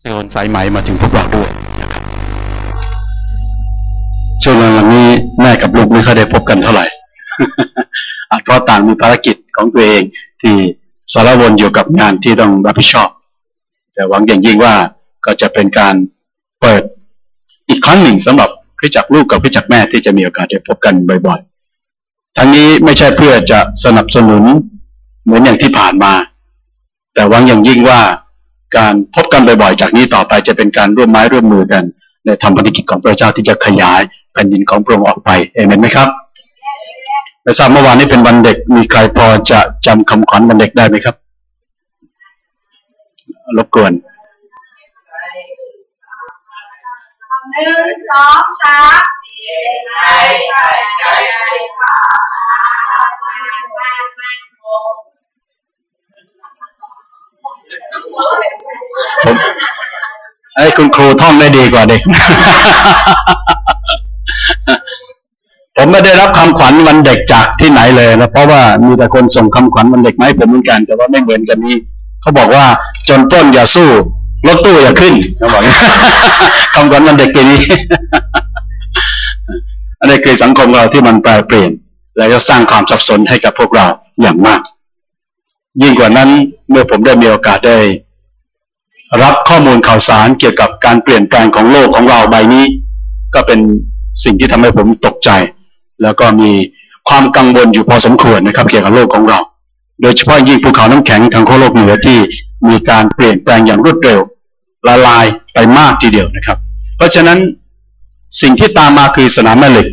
โซนสายไหมมาถึงพวกเราด้วยนะครับช่วงหลังนี้แม่กับลูกไม่ค่อยได้พบกันเท่าไหร่อาจเพราะต่างมีภารกิจของตัวเองที่สารวนอยู่กับงานที่ต้องรับผิดชอบ แต่หวังอย่างยิ่งว่าก็จะเป็นการเปิดอีกครั้งหนึ่งสำหรับคริจักลูกกับคริจักแม่ที่จะมีโอกาสได้พบกันบ่อยๆ ทั้งนี้ไม่ใช่เพื่อจะสนับสนุนเหมือนอย่างที่ผ่านมา แต่หวังอย่างยิ่งว่า การพบกันบ่อยๆ จากนี้ต่อไปจะเป็นการร่วมไม้ร่วมมือกันในทำภารกิจของพระเจ้าที่จะขยายแผ่นดินของพระองค์ออกไปเอเมนไหมครับไม่ทราบเมื่อวานนี้เป็นวันเด็กมีใครพอจะจำคำขวัญวันเด็กได้ไหมครับรบกวนหนึ่งสองสามใจใจใจใจขา ผมไอ้คุณครูท่องได้ดีกว่าเด็ก ผมไม่ได้รับคำขวัญวันเด็กจากที่ไหนเลยนะเพราะว่ามีแต่คนส่งคำขวัญวันเด็กมาให้ผมเหมือนกัน แต่ว่าไม่เหมือนกันนี้เขาบอกว่าจนต้นอย่าสู้รถตู้อย่าขึ้นเขาบอกคำขวัญวันเด็กปีนี้อันนี้คือสังคมเราที่มันแปรเปลี่ยน และก็สร้างความสับสนให้กับพวกเราอย่างมาก ยิ่งกว่านั้นเมื่อผมได้มีโอกาสได้ รับข้อมูลข่าวสารเกี่ยวกับการเปลี่ยนแปลงของโลกของเราใบนี้ ก็เป็นสิ่งที่ทำให้ผมตกใจ แล้วก็มีความกังวลอยู่พอสมควรนะครับ เกี่ยวกับโลกของเรา โดยเฉพาะยิ่งภูเขาน้ำแข็งทางขั้วโลกเหนือที่มีการเปลี่ยนแปลงอย่างรวดเร็ว ละลายไปมากทีเดียวนะครับ เพราะฉะนั้นสิ่งที่ตามมาคือสนามแม่เหล็ก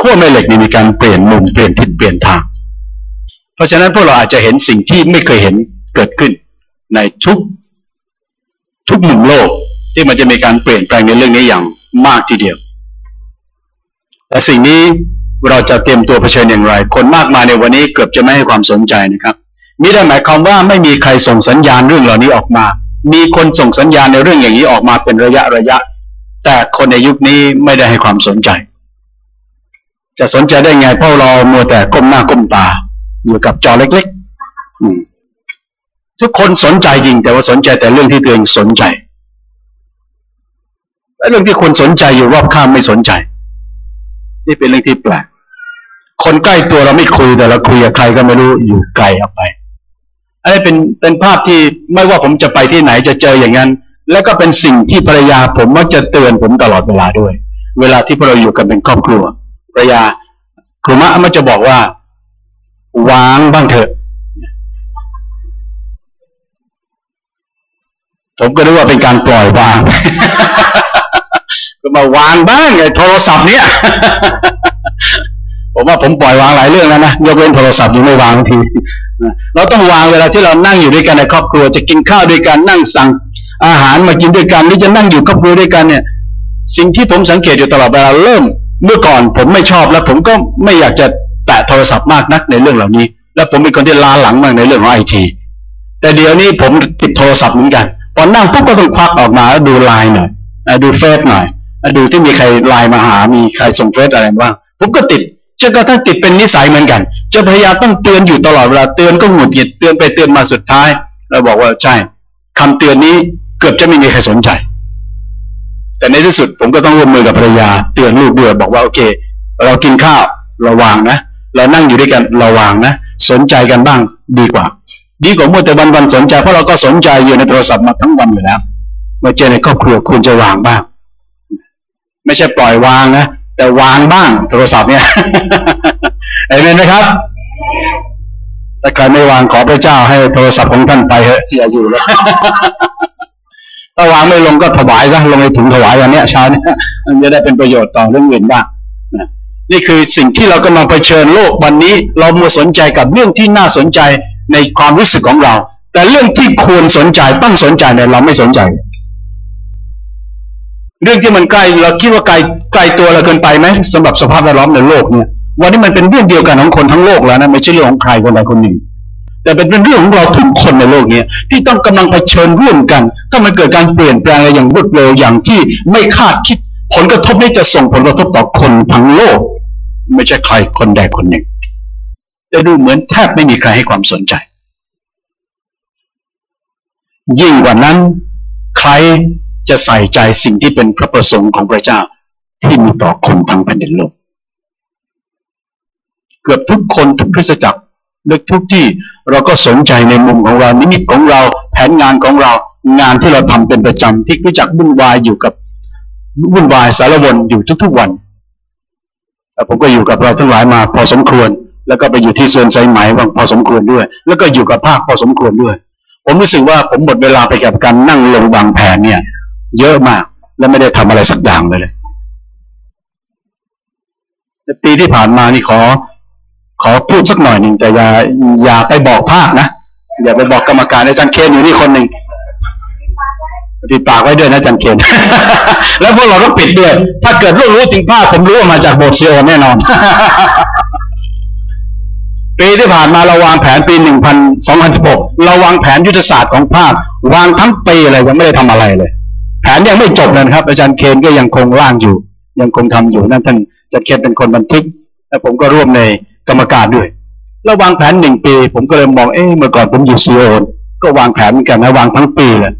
ขั้วแม่เหล็กนี่มีการเปลี่ยนมุมเปลี่ยนทิศเปลี่ยนทาง เพราะฉะนั้นพวกเราอาจจะเห็นสิ่งที่ไม่เคยเห็นเกิดขึ้น ในทุกทุกมุมโลกที่มันจะมีการเปลี่ยนแปลงในเรื่องนี้อย่างมากทีเดียวแต่สิ่งนี้เราจะเตรียมตัวเผชิญอย่างไร คนมากมายในวันนี้เกือบจะไม่ให้ความสนใจนะครับมิได้หมายความว่าไม่มีใครส่งสัญญาณเรื่องเหล่านี้ออกมา มีคนส่งสัญญาณในเรื่องอย่างนี้ออกมาเป็นระยะระยะ แต่คนในยุคนี้ไม่ได้ให้ความสนใจ จะสนใจได้ไงเพราะเรามัวแต่ก้มหน้าก้มตา อยู่กับจอเล็กๆอืมทุกคนสนใจจริง แต่ว่าสนใจแต่เรื่องที่ตัวเองสนใจและเรื่องที่คนสนใจอยู่รอบข้างไม่สนใจ นี่เป็นเรื่องที่แปลกคนใกล้ตัวเราไม่คุยแต่เราคุยกับใครก็ไม่รู้อยู่ไกลออกไปอันนี้เป็นเป็นภาพที่ไม่ว่าผมจะไปที่ไหนจะเจออย่างนั้น แล้วก็เป็นสิ่งที่ภรรยาผมมักจะเตือนผมตลอดเวลาด้วย เวลาที่พวกเราอยู่กันเป็นครอบครัวภรรยาครูมะมันจะบอกว่า วางบ้างเถอะผมก็นึกว่าเป็นการปล่อยวาง ก็มาวางบ้างไอ้โทรศัพท์เนี้ยผมว่าผมปล่อยวางหลายเรื่องแล้วนะยกเว้นโทรศัพท์ยังไม่วางทีเราต้องวางเวลาที่เรานั่งอยู่ด้วยกันในครอบครัว จะกินข้าวด้วยกันนั่งสั่งอาหารมากินด้วยกันหรือจะนั่งอยู่ครอบครัวด้วยกันเนี่ย สิ่งที่ผมสังเกตอยู่ตลอดเวลาเริ่ม เมื่อก่อนผมไม่ชอบแล้ว ผมก็ไม่อยากจะ แตะโทรศัพท์มากนักในเรื่องเหล่านี้ แล้วผมเป็นคนที่ล้าหลังมากในเรื่องของไอทีแต่เดี๋ยวนี้ผมติดโทรศัพท์เหมือนกันพอนั่งปุ๊บก็ต้องควักออกมาแล้วดูไลน์หน่อยดูเฟซหน่อยดูที่มีใครไลน์มาหา มีใครส่งเฟซอะไรบ้างผมก็ติดจนกระทั่งติดเป็นนิสัยเหมือนกันจะพยายามต้องเตือนอยู่ตลอดเวลาเตือนก็หงุดหงิดเตือนไปเตือนมาสุดท้าย เราบอกว่าใช่คำเตือนนี้เกือบจะไม่มีใครสนใจ แต่ในที่สุดผมก็ต้องร่วมมือกับภรรยา เตือนลูกด้วยบอกว่าโอเค เรากินข้าวระวางนะ เรานั่งอยู่ด้วยกันระวางนะ สนใจกันบ้างดีกว่า ดีกว่ามัวแต่วันวันๆสนใจเพราะเราก็สนใจอยู่ในโทรศัพท์มาทั้งวันอยู่แล้วมาเจอในครอบครัวคุณจะวางบ้าง ไม่ใช่ปล่อยวางนะแต่วางบ้างโทรศัพท์เนี่ยเห็นไหมครับถ้าใครไม่วางขอพระเจ้าให้โทรศัพท์ของท่านไปเถอะอย่าอยู่เลยถ้าวางไม่ลงก็ถวายซะลงในถุงถวายวันนี้เช้าเนี้ยมันจะได้เป็นประโยชน์ต่อเรื่องอื่นบ้าง นี่คือสิ่งที่เรากำลังเผชิญโลกวันนี้ เรามัวสนใจกับเรื่องที่น่าสนใจในความรู้สึกของเรา แต่เรื่องที่ควรสนใจต้องสนใจเนี่ยเราไม่สนใจ เรื่องที่มันใกล้เราคิดว่าไกลไกลตัวเราเกินไปไหมสำหรับสภาพแวดล้อมในโลกเนี่ยวันนี้มันเป็นเรื่องเดียวกันของคนทั้งโลกแล้วนะไม่ใช่เรื่องของใครคนใดคนหนึ่ง แต่เป็นเรื่องของเราทุกคนในโลกเนี้ที่ต้องกำลังเผชิญร่วมกัน ถ้ามันเกิดการเปลี่ยนแปลงอะไรอย่างรวดเร็วอย่างที่ไม่คาดคิด ผลกระทบนี้จะส่งผลกระทบต่อคนทั้งโลก ไม่ใช่ใครคนใดคนหนึ่งแต่ดูเหมือนแทบไม่มีใครให้ความสนใจ ยิ่งกว่านั้น ใครจะใส่ใจสิ่งที่เป็นพระประสงค์ของพระเจ้าที่มีต่อคนทั้งแผ่นดินโลก เกือบทุกคนทุกคริสตจักรเลือกทุกที่เราก็สนใจในมุมของเรานิมิตของเรา แผนงานของเรางานที่เราทำเป็นประจำที่รู้จักวุ่นวายอยู่กับ วุ่นวายสารวนอยู่ทุกๆวันผมก็อยู่กับเราทั้งหลายมาพอสมควร แล้วก็ไปอยู่ที่ส่วนใจไหมบางพอสมควรด้วย แล้วก็อยู่กับภาคพอสมควรด้วย ผมรู้สึกว่าผมหมดเวลาไปกับการนั่งลงวางแผนเนี่ย เยอะมากและไม่ได้ทำอะไรสักอย่างเลยเลยปีที่ผ่านมานี่ขอ ขอพูดสักหน่อยหนึ่งแต่อย่าอย่าไปบอกภาคนะอย่าไปบอกกรรมการอาจารย์เคนอยู่นี่คนหนึ่ง ปิดปากไว้ด้วยนะอาจารย์เคนแล้วพวกเราก็ปิดด้วย ถ้าเกิดรู้รู้ถึงภาคผมรู้ว่ามาจากโบสถ์ซีโอแน่นอน ปีที่ผ่านมาเราวางแผนปีหนึ่งพันสองพันสิบหกเราวางแผนยุทธศาสตร์ของภาควางทั้งปีเลยยังไม่ได้ทำอะไรเลย แผนยังไม่จบเลยนะครับ อาจารย์เคนก็ยังคงร่างอยู่ ยังคงทำอยู่นั่นท่านจารย์เคนเป็นคนบันทึกและผมก็ร่วมในกรรมการด้วยแล้ววางแผนหนึ่งปี ผมก็เลยมองเอ๊ะเมื่อก่อนผมอยู่ซีโอก็วางแผนเหมือนกันนะวางทั้งปีเลย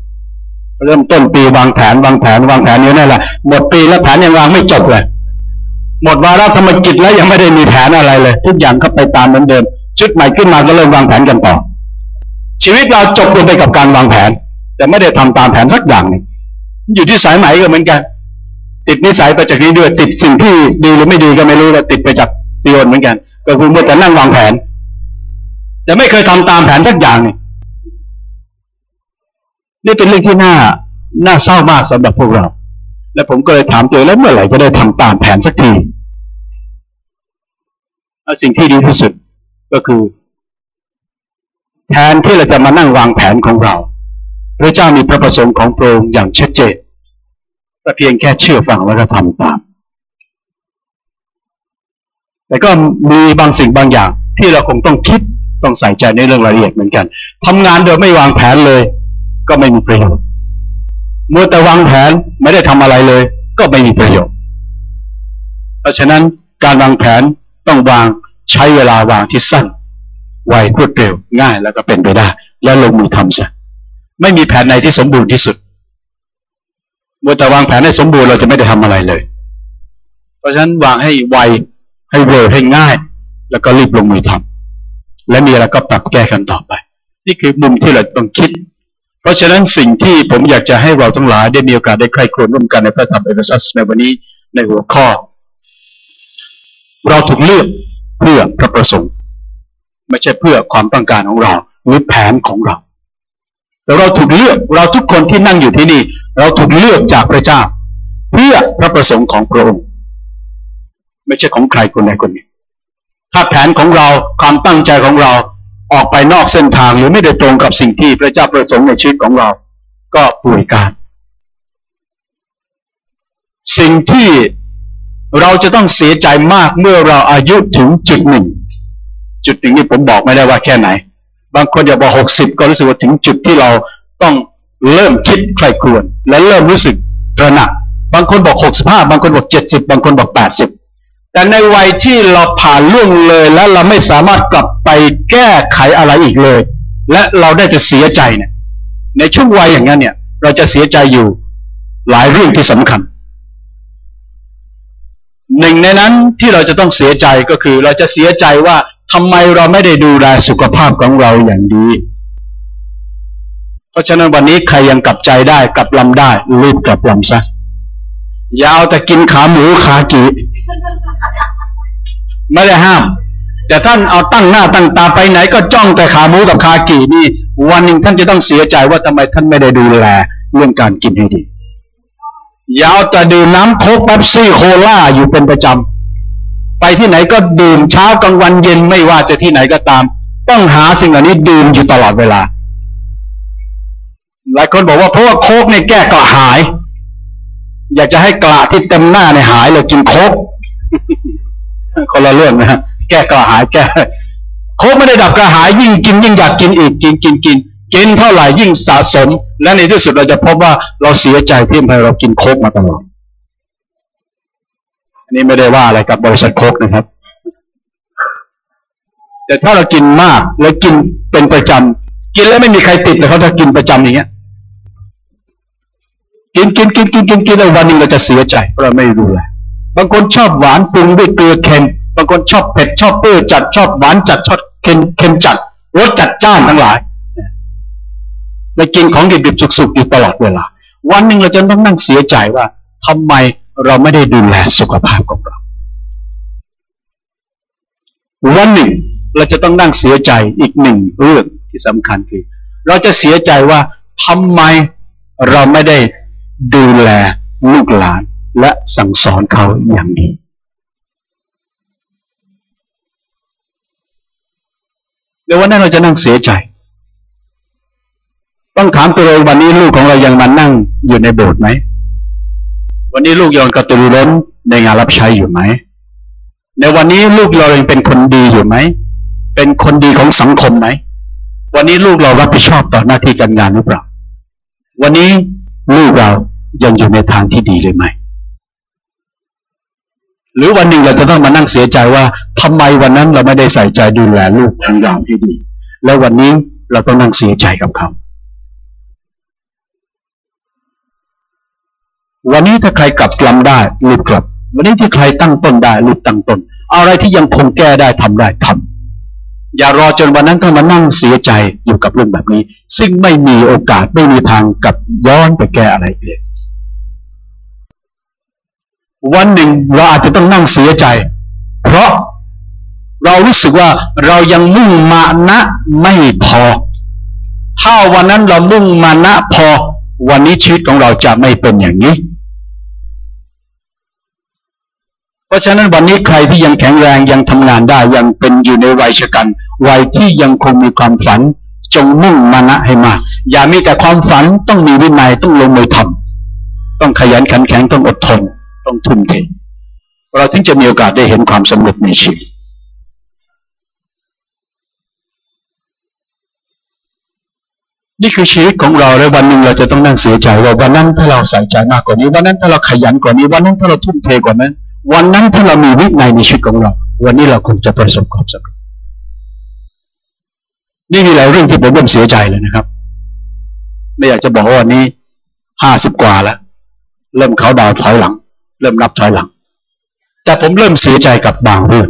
เริ่มต้นปีวางแผนวางแผนวางแผนอยู่นั่นแหละหมดปีแล้วแผนยังวางไม่จบเลย หมดวาระธรรมกิจแล้วยังไม่ได้มีแผนอะไรเลย ทุกอย่างก็ไปตามเหมือนเดิม ชุดใหม่ขึ้นมาก็เริ่มวางแผนกันต่อ ชีวิตเราจบลงไปกับการวางแผน แต่ไม่ได้ทำตามแผนสักอย่างนึงอยู่ที่สายไหมก็เหมือนกัน ติดนิสัยไปจากนี้ด้วยติดสิ่งที่ดีหรือไม่ดีก็ไม่รู้แล้วติดไปจากซีโอนเหมือนกัน ก็คือเมื่อแต่นั่งวางแผน แต่ไม่เคยทำตามแผนสักอย่างนึง นี่เป็นเรื่องที่น่าน่าเศร้ามากสำหรับพวกเรา และผมก็เลยถามตัวเองแล้วเมื่อไหร่จะได้ทำตามแผนสักทีสิ่งที่ดีที่สุดก็คือ แทนที่เราจะมานั่งวางแผนของเรา พระเจ้ามีพระประสงค์ของพระองค์อย่างชัดเจนแต่เพียงแค่เชื่อฟังแล้วก็ทำตาม แต่ก็มีบางสิ่งบางอย่างที่เราคงต้องคิดต้องใส่ใจในเรื่องรายละเอียดเหมือนกันทำงานโดยไม่วางแผนเลย ก็ไม่มีประโยชน์มัวแต่วางแผนไม่ได้ทำอะไรเลย ก็ไม่มีประโยชน์ เพราะฉะนั้นการวางแผนต้องวางใช้เวลาวางที่สั้น ไวรวดเร็วง่ายแล้วก็เป็นไปได้ แล้วลงมือทำซะไม่มีแผนไหนที่สมบูรณ์ที่สุดเมื่อแต่วางแผนให้สมบูรณ์เราจะไม่ได้ทำอะไรเลย เพราะฉะนั้นวางให้ไวให้เร็วให้ง่าย แล้วก็รีบลงมือทำและมีอะไรก็ปรับแก้กันต่อไป นี่คือมุมที่เราต้องคิด เพราะฉะนั้นสิ่งที่ผมอยากจะให้เราทั้งหลายได้มีโอกาสได้ใคร่ครวญร่วมกันในพระธรรมเอเฟซัสในวันนี้ในหัวข้อ เราถูกเลือกเพื่อพระประสงค์ ไม่ใช่เพื่อความต้องการของเราหรือแผนของเราแต่เราถูกเลือกเราทุกคนที่นั่งอยู่ที่นี่ เราถูกเลือกจากพระเจ้า เพื่อพระประสงค์ของพระองค์ ไม่ใช่ของใครคนใดคนหนึ่งถ้าแผนของเราความตั้งใจของเรา ออกไปนอกเส้นทางหรือไม่ได้ตรงกับสิ่งที่พระเจ้าประสงค์ในชีวิตของเรา ก็ป่วยการ สิ่งที่เราจะต้องเสียใจมากเมื่อเราอายุถึงจุดหนึ่ง จุดหนึ่งนี่ผมบอกไม่ได้ว่าแค่ไหน บางคนอย่าบอกหกสิบก็รู้สึกว่าถึงจุดที่เราต้องเริ่มคิดใครควร และเริ่มรู้สึกระหนัก บางคนบอกหกสิบห้าบางคนบอกเจ็ดสิบบางคนบอกแปดสิบ แต่ในวัยที่เราผ่านล่วงเลยและเราไม่สามารถกลับไปแก้ไขอะไรอีกเลย และเราได้จะเสียใจเนี่ยในช่วงวัยอย่างนั้นเนี่ย เราจะเสียใจอยู่หลายเรื่องที่สำคัญ หนึ่งในนั้นที่เราจะต้องเสียใจก็คือ เราจะเสียใจว่าทำไมเราไม่ได้ดูแลสุขภาพของเราอย่างดี เพราะฉะนั้นวันนี้ใครยังกลับใจได้กลับลำได้รีบกลับลำซะยาวแต่กินขาหมูขากี ไม่ได้ห้าม แต่ท่านเอาตั้งหน้าตั้งตาไปไหน ก็จ้องแต่ขาหมูกับขากี่นี่ วันหนึ่งท่านจะต้องเสียใจว่าทำไมท่านไม่ได้ดูแลเรื่องการกินให้ดียาวแต่ดื่มน้ำโค้กแป๊บซี่โคล่าอยู่เป็นประจำไปที่ไหนก็ดื่มเช้ากลางวันเย็นไม่ว่าจะที่ไหนก็ตาม ต้องหาสิ่งเหล่านี้ดื่มอยู่ตลอดเวลา หลายคนบอกว่าเพราะว่าโค้กเนี่ยแก้กระหาย อยากจะให้กระที่เต็มหน้าเนี่ยหายเลยกินโค้ก คนละเรื่องนะแก้กระหายแก้โค้กไม่ได้ดับกระหายยิ่งกินยิ่งอยากกินอีกกินกินกินกินเท่าไหร่ยิ่งสะสม และในที่สุดเราจะพบว่าเราเสียใจที่ทำเรากินโคกมาตลอดอันนี้ไม่ได้ว่าอะไรกับบริษัทโคกนะครับ แต่ถ้าเรากินมากแล้วกินเป็นประจำกินแล้วไม่มีใครติดเลยเขาถ้ากินประจำอย่างเงี้ยกินกินกินกินกินกินแล้ววันหนึ่งเราจะเสียใจเพราะเราไม่รู้แล บางคนชอบหวานปรุงด้วยเกลือเค็มบางคนชอบเผ็ดชอบเปรี้ยวจัดชอบหวานจัดชอบเค็มเค็มจัดรสจัดจ้านทั้งหลายและกินของดิบๆสุกๆอยู่ตลอดเวลา วันหนึ่งเราจะต้องนั่งเสียใจว่าทำไมเราไม่ได้ดูแลสุขภาพของเรา วันหนึ่งเราจะต้องนั่งเสียใจอีกหนึ่งเรื่องที่สำคัญคือ เราจะเสียใจว่าทำไมเราไม่ได้ดูแลลูกหลาน และสั่งสอนเขาอย่างดีเดี๋ยววันนั้นเราจะนั่งเสียใจ ต้องถามตัวเองวันนี้ลูกของเรายังมานั่งอยู่ในโบสถ์ไหม วันนี้ลูกยังกระตือรือร้นในงานรับใช้อยู่ไหม ในวันนี้ลูกเรายังเป็นคนดีอยู่ไหม เป็นคนดีของสังคมไหม วันนี้ลูกเรารับผิดชอบต่อหน้าที่การงานหรือเปล่า วันนี้ลูกเรายังอยู่ในทางที่ดีเลยไหม หรือวันหนึ่งเราจะต้องมานั่งเสียใจว่าทำไมวันนั้นเราไม่ได้ใส่ใจดูแลลูกของเราที่ดี แล้ววันนี้เราต้องนั่งเสียใจกับเขาวันนี้ถ้าใครกลับกลำได้รีบกลับ วันนี้ที่ใครตั้งต้นได้รีบตั้งต้นอะไรที่ยังคงแก้ได้ทำได้ทำอย่ารอจนวันนั้นต้องมานั่งเสียใจอยู่กับเรื่องแบบนี้ ซึ่งไม่มีโอกาสไม่มีทางกลับย้อนไปแก้อะไรเลย วันหนึ่งเราอาจจะต้องนั่งเสียใจ เพราะเรารู้สึกว่าเรายังมุ่งมานะไม่พอ ถ้าวันนั้นเรามุ่งมานะพอ วันนี้ชีวิตของเราจะไม่เป็นอย่างนี้ เพราะฉะนั้นวันนี้ใครที่ยังแข็งแรงยังทำงานได้ยังเป็นอยู่ในวัยชะกันวัยที่ยังคงมีความฝัน จงมุ่งมานะให้มากอย่ามีแต่ความฝันต้องมีวินัยต้องลงมือทำต้องขยันขันแข็งต้องอดทน ต้องทุ่มเทเราถึงจะมีโอกาสได้เห็นความสำเร็จในชีวิตนี่คือชีวิตของเราและวันหนึ่งเราจะต้องนั่งเสียใจว่าวันนั้นถ้าเราใส่ใจมากกว่านี้ วันนั้นถ้าเราขยันกว่านี้ วันนั้นถ้าเราทุ่มเทกว่านั้น วันนั้นถ้าเรามีวินัยในชีวิตของเรา วันนี้เราคงจะประสบความสำเร็จนี่มีหลายเรื่องที่ผมเริ่มเสียใจเลยนะครับ ไม่อยากจะบอกว่าวันนี้ห้าสิบกว่าแล้ว เริ่มเขาดาวถอยหลัง เริ่มนับถอยหลัง แต่ผมเริ่มเสียใจกับบางเรื่อง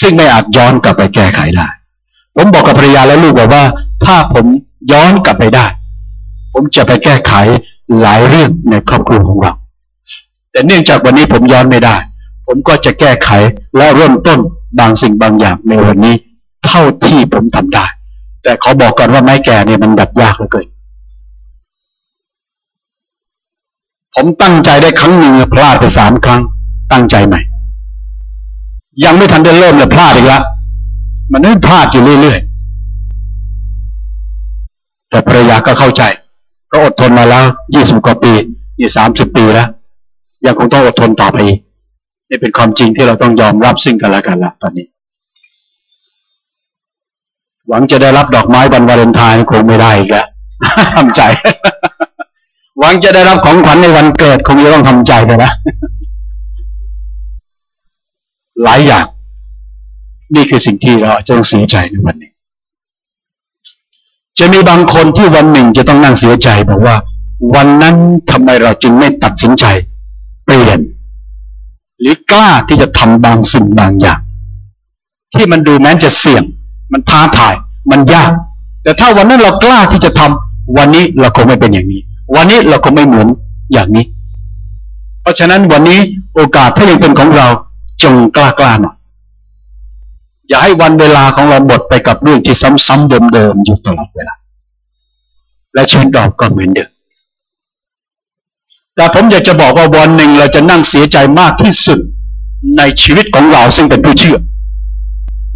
ซึ่งไม่อาจย้อนกลับไปแก้ไขได้ ผมบอกกับภรรยาและลูกบอกว่า ถ้าผมย้อนกลับไปได้ ผมจะไปแก้ไขหลายเรื่องในครอบครัวของเรา แต่เนื่องจากวันนี้ผมย้อนไม่ได้ ผมก็จะแก้ไขและเริ่มต้นบางสิ่งบางอย่างในวันนี้ เท่าที่ผมทำได้ แต่ขอบอกก่อนว่าไม้แก่เนี่ยมันดัดยากเหลือเกิน ผมตั้งใจได้ครั้งหนึ่งพลาดไปสามครั้ง ตั้งใจใหม่ ยังไม่ทันได้เริ่มเลยพลาดอีกล้วมันไม่พลาดอยู่เรื่อยๆแต่ภรรยาก็เข้าใจ ก็อดทนมาแล้วยี่สิบกว่าปีนี่สามสิบปีแล้วยังคงต้องอดทนต่อไปอีกนี่เป็นความจริงที่เราต้องยอมรับซึ่งกันและกันละตอนนี้ หวังจะได้รับดอกไม้วันวาเลนไทน์คงไม่ได้อีกแล้วทำใจ หวังจะได้รับของขวัญในวันเกิดคงจะต้องทำใจไปแล้วหลายอย่าง นี่คือสิ่งที่เราจะต้องเสียใจในวันนี้ จะมีบางคนที่วันหนึ่งจะต้องนั่งเสียใจบอกว่า วันนั้นทำไมเราจึงไม่ตัดสินใจเปลี่ยน หรือกล้าที่จะทำบางสิ่งบางอย่าง ที่มันดูแม้จะเสี่ยง มันท้าทาย มันยาก แต่ถ้าวันนั้นเรากล้าที่จะทำวันนี้เราคงไม่เป็นอย่างนี้ วันนี้เราคงไม่เหมือนอย่างนี้ เพราะฉะนั้นวันนี้โอกาสถ้ายังเป็นของเราจงกล้ากล้าหน่อยอย่าให้วันเวลาของเราหมดไปกับเรื่องที่ซ้ำๆเดิมๆอยู่ตลอดเวลาและชีวิตเราก็เหมือนเดิมแต่ผมอยากจะบอกว่าวันหนึ่งเราจะนั่งเสียใจมากที่สุดในชีวิตของเราซึ่งเป็นผู้เชื่อ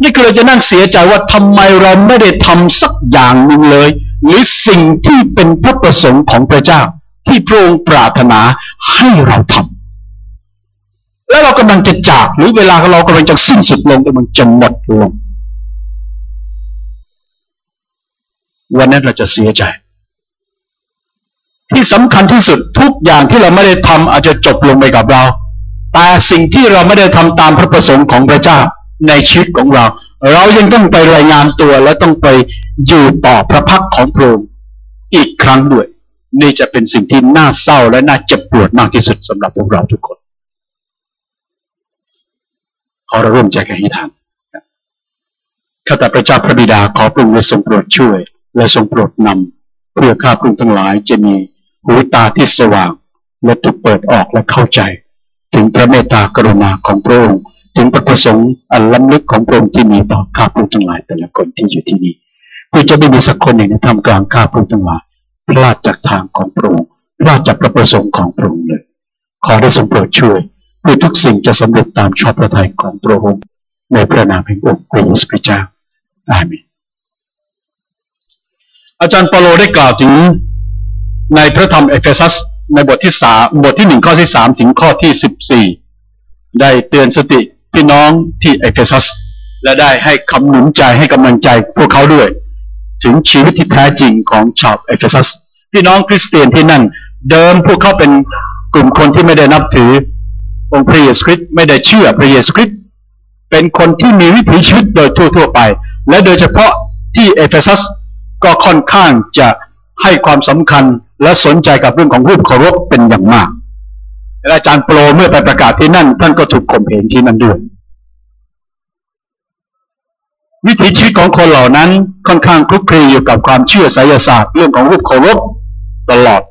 นี่คือเราจะนั่งเสียใจว่าทำไมเราไม่ได้ทำสักอย่างหนึ่งเลย หรือสิ่งที่เป็นพระประสงค์ของพระเจ้า ที่พระองค์ปรารถนาให้เราทำแล้วเรากำลังจะจากหรือเวลาของเรากำลังจะสิ้นสุดลงกำลังจะหมดลง วันนั้นเราจะเสียใจ ที่สำคัญที่สุดทุกอย่างที่เราไม่ได้ทำอาจจะจบลงไปกับเรา แต่สิ่งที่เราไม่ได้ทำตามพระประสงค์ของพระเจ้าในชีวิตของเรา เรายังต้องไปรายงานตัวและต้องไปอยู่ต่อพระพักของพระองค์อีกครั้งด้วย นี่จะเป็นสิ่งที่น่าเศร้าและน่าเจ็บปวดมากที่สุดสำหรับพวกเราทุกคนขอเราร่วมใจกันให้ทำข้าแต่พระเจ้าพระบิดาขอพระองค์ทรงโปรดช่วย และทรงโปรดนำเพื่อข้าพระองค์ทั้งหลายจะมีหูตาที่สว่าง และถูกเปิดออกและเข้าใจ ถึงพระเมตตากรุณาของพระองค์ ถึงพระประสงค์อันล้ำลึกของพระองค์ที่มีต่อข้าพระองค์ทั้งหลายแต่ละคนที่อยู่ที่นี่เพื่อจะไม่มีสักคนหนึ่งในท่ามกลางข้าพระองค์ทั้งหลายพลาดจากทางของพระองค์พลาดจากพระประสงค์ของพระองค์เลย ขอได้ทรงโปรดช่วยเพื่อทุกสิ่งจะสำเร็จตามชอบพระทัยของพระองค์ในพระนามแห่งองค์พระเยซูคริสต์เจ้าอาเมนอาจารย์เปาโลได้กล่าวถึงในพระธรรมเอเฟซัสในบทที่สามบทที่หนึ่งข้อที่สามถึงข้อที่สิบสี่ได้เตือนสติ พี่น้องที่เอเฟซัส และได้ให้คำหนุนใจให้กำลังใจพวกเขาด้วย ถึงชีวิตที่แท้จริงของชาวเอเฟซัส พี่น้องคริสเตียนที่นั่น เดิมพวกเขาเป็นกลุ่มคนที่ไม่ได้นับถือ องค์พระเยซูคริสต์ไม่ได้เชื่อพระเยซูคริสต์เป็นคนที่มีวิถีชีวิตโดยทั่วๆไป และโดยเฉพาะที่เอเฟซัสก็ค่อนข้างจะให้ความสำคัญและสนใจกับเรื่องของรูปเคารพเป็นอย่างมาก อาจารย์โปรเมื่อไปประกาศที่นั่น ท่านก็ถูกข่มเหงที่นั่นด้วยวิถีชีวิตของคนเหล่านั้นค่อนข้างคลุกคลีอยู่กับความเชื่อไสยศาสตร์เรื่องของรูปเคารพตลอด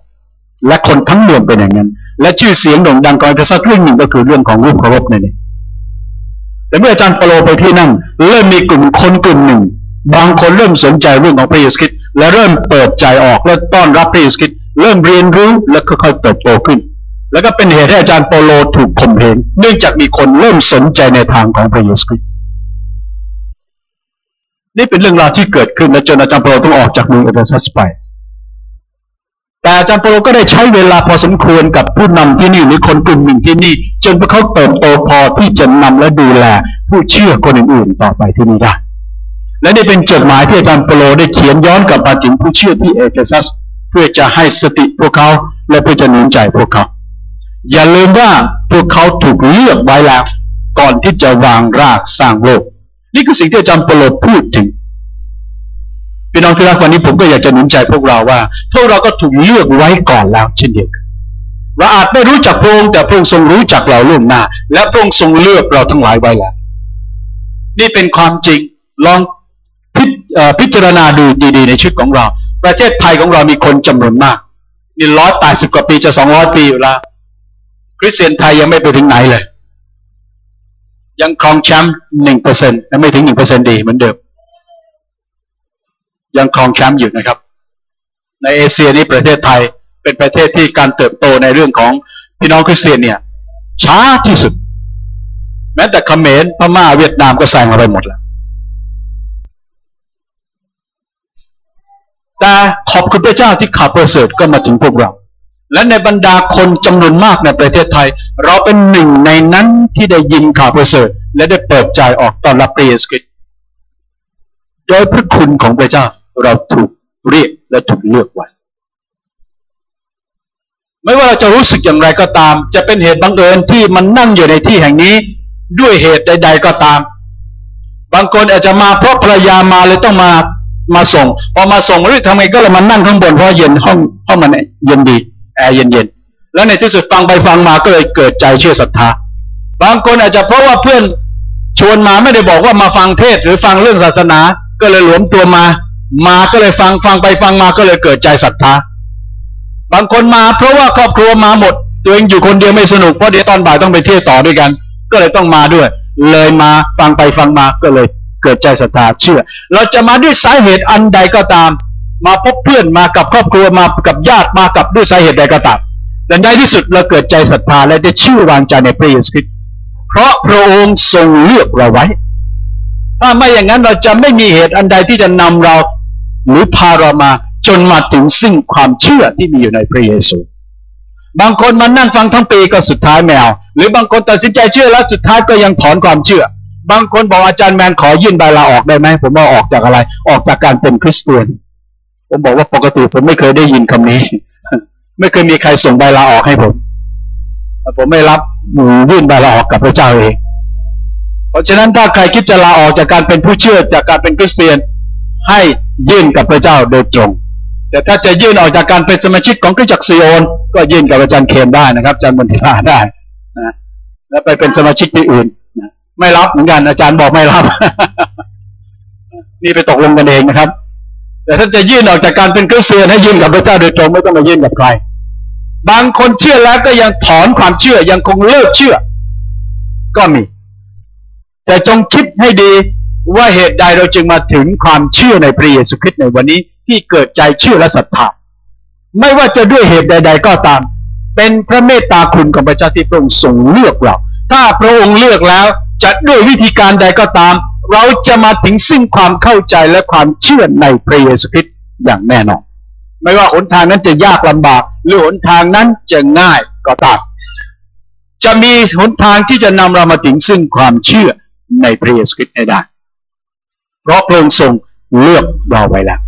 และคนทั้งเมืองเป็นอย่างนั้น และชื่อเสียงโด่งดังของเอเฟซัสเรื่องหนึ่งก็คือเรื่องของรูปเคารพนั่นเองแต่เมื่ออาจารย์เปโลไปที่นั่น เริ่มมีกลุ่มคนกลุ่มหนึ่ง บางคนเริ่มสนใจเรื่องของพระเยซูคริสต์และเริ่มเปิดใจออกและต้อนรับพระเยซูคริสต์เริ่มเรียนรู้และค่อยๆเติบโตขึ้น แล้วก็เป็นเหตุให้อาจารย์เปาโลถูกข่มเหงเนื่องจากมีคนเริ่มสนใจในทางของพระเยซูคริสต์นี่เป็นเรื่องราวที่เกิดขึ้นและจนอาจารย์เปาโลต้องออกจากเมืองเอเฟซัสไป แต่อาจารย์เปาโลก็ได้ใช้เวลาพอสมควรกับผู้นำที่นี่หรือคนกลุ่มหนึ่งที่นี่ จนพวกเขาเติบโตพอที่จะนำและดูแล ผู้เชื่อคนอื่นๆ ต่อไปที่นี่ได้ และนี่เป็นจดหมายที่อาจารย์เปาโลได้เขียนย้อนกลับมาถึงผู้เชื่อที่เอเฟซัส เพื่อจะให้สติพวกเขาและเพื่อจะหนุนใจพวกเขา อย่าลืมว่าพวกเขาถูกเลือกไว้แล้ว ก่อนที่จะวางรากสร้างโลก นี่คือสิ่งที่อาจารย์เปโลพูดถึงพี่น้องที่รักวันนี้ผมก็อยากจะหนุนใจพวกเราว่า พวกเราก็ถูกเลือกไว้ก่อนแล้วเช่นเดียวกันเราอาจไม่รู้จักพระองค์แต่พระองค์ทรงรู้จักเราล่วงหน้า และพระองค์ทรงเลือกเราทั้งหลายไว้แล้วนี่เป็นความจริงลองพิพิจารณาดูดีๆ ในชีวิตของเรา ประเทศไทยของเรามีคนจำนวนมากนี่ร้อยแปดสิบกว่าปีจะสองร้อยปีอยู่แล้ว คริสเตียนไทยยังไม่ไปถึงไหนเลย ยังครองแชมป์หนึ่งเปอร์เซ็นต์ยังไม่ถึงหนึ่งเปอร์เซ็นดีเหมือนเดิม ยังครองแชมป์อยู่นะครับ ในเอเชียนี้ประเทศไทยเป็นประเทศที่การเติบโตในเรื่องของพี่น้องคริสเตียนเนี่ย ช้าที่สุด แม้แต่เขมรพม่าเวียดนามก็แซงเราไปหมดแล้วแต่ขอบคุณพระเจ้าที่ข่าวประเสริฐก็มาถึงพวกเรา และในบรรดาคนจำนวนมากในประเทศไทย เราเป็นหนึ่งในนั้นที่ได้ยินข่าวประเสริฐและได้เปิดใจออกต้อนรับพระเยซูคริสต์โดยพระคุณของพระเจ้าเราถูกเรียกและถูกเลือกไว้ไม่ว่าเราจะรู้สึกอย่างไรก็ตาม จะเป็นเหตุบังเอิญที่มันนั่งอยู่ในที่แห่งนี้ ด้วยเหตุใด ๆก็ตาม บางคนอาจจะมาเพราะภรรยามาเลยต้องมามาส่ง พอมาส่งไม่รู้ทำไงก็เลยมานั่งข้างบนเพราะเย็นห้องห้องมันเย็นดี แอร์เย็นๆ แล้วในที่สุดฟังไปฟังมาก็เลยเกิดใจเชื่อศรัทธา บางคนอาจจะเพราะว่าเพื่อนชวนมาไม่ได้บอกว่ามาฟังเทศหรือฟังเรื่องศาสนา ก็เลยหลวมตัวมา มาก็เลยฟังฟังไปฟังมาก็เลยเกิดใจศรัทธา บางคนมาเพราะว่าครอบครัวมาหมด ตัวเองอยู่คนเดียวไม่สนุกเพราะเดี๋ยวตอนบ่ายต้องไปเที่ยวต่อด้วยกัน ก็เลยต้องมาด้วย เลยมาฟังไปฟังมาก็เลยเกิดใจศรัทธาเชื่อ เราจะมาด้วยสาเหตุอันใดก็ตาม มาพบเพื่อนมากับครอบครัวมากับญาติมากับด้วยสาเหตุใดก็ตามแต่ในที่สุดเราเกิดใจศรัทธาและได้เชื่อวางใจในพระเยซูคริสต์เพราะพระองค์ทรงเลือกเราไว้ ถ้าไม่อย่างนั้นเราจะไม่มีเหตุอันใดที่จะนำเรา หรือพาเรามาจนมาถึงซึ่งความเชื่อที่มีอยู่ในพระเยซู บางคนมานั่งฟังทั้งปีก็สุดท้ายไม่เอาหรือบางคนตัดสินใจเชื่อแล้วสุดท้ายก็ยังถอนความเชื่อ บางคนบอกอาจารย์แมนขอยื่นใบลาออกได้ไหมผมว่าออกจากอะไร ออกจากการเป็นคริสเตียน ผมบอกว่าปกติผมไม่เคยได้ยินคำนี้ ไม่เคยมีใครส่งใบลาออกให้ผม ผมไม่รับยื่นใบลาออกกับพระเจ้าเอง เพราะฉะนั้นถ้าใครคิดจะลาออกจากการเป็นผู้เชื่อจากการเป็นคริสเตียนให้ยื่นกับพระเจ้าโดยตรง แต่ถ้าจะยื่นออกจากการเป็นสมาชิกของคริสตจักรซีโอนก็ยื่นกับอาจารย์เคนได้นะครับอาจารย์มนทิลาได้นะแล้วไปเป็นสมาชิกที่อื่นไม่รับเหมือนกันอาจารย์บอกไม่รับ นี่ไปตกลงกันเองนะครับ แต่ถ้าจะยื่นออกจากการเป็นคริสเตียนให้ยื่นกับพระเจ้าโดยตรงไม่ต้องมายื่นกับใคร บางคนเชื่อแล้วก็ยังถอนความเชื่อยังคงเลิกเชื่อ ก็มี แต่จงคิดให้ดีว่าเหตุใดเราจึงมาถึงความเชื่อในพระเยซูคริสต์ในวันนี้ที่เกิดใจเชื่อและศรัทธาไม่ว่าจะด้วยเหตุใด ๆ ก็ตาม เป็นพระเมตตาคุณของพระเจ้าที่พระองค์ทรงเลือกเรา ถ้าพระองค์เลือกแล้วจะด้วยวิธีการใดก็ตาม เราจะมาถึงซึ่งความเข้าใจและความเชื่อในพระเยซูคริสต์อย่างแน่นอน ไม่ว่าหนทางนั้นจะยากลำบาก หรือหนทางนั้นจะง่ายก็ตามจะมีหนทางที่จะนำเรามาถึงซึ่งความเชื่อในพระเยซูคริสต์ให้ได้ เพราะพระองค์ทรงเลือกเราไว้แล้ว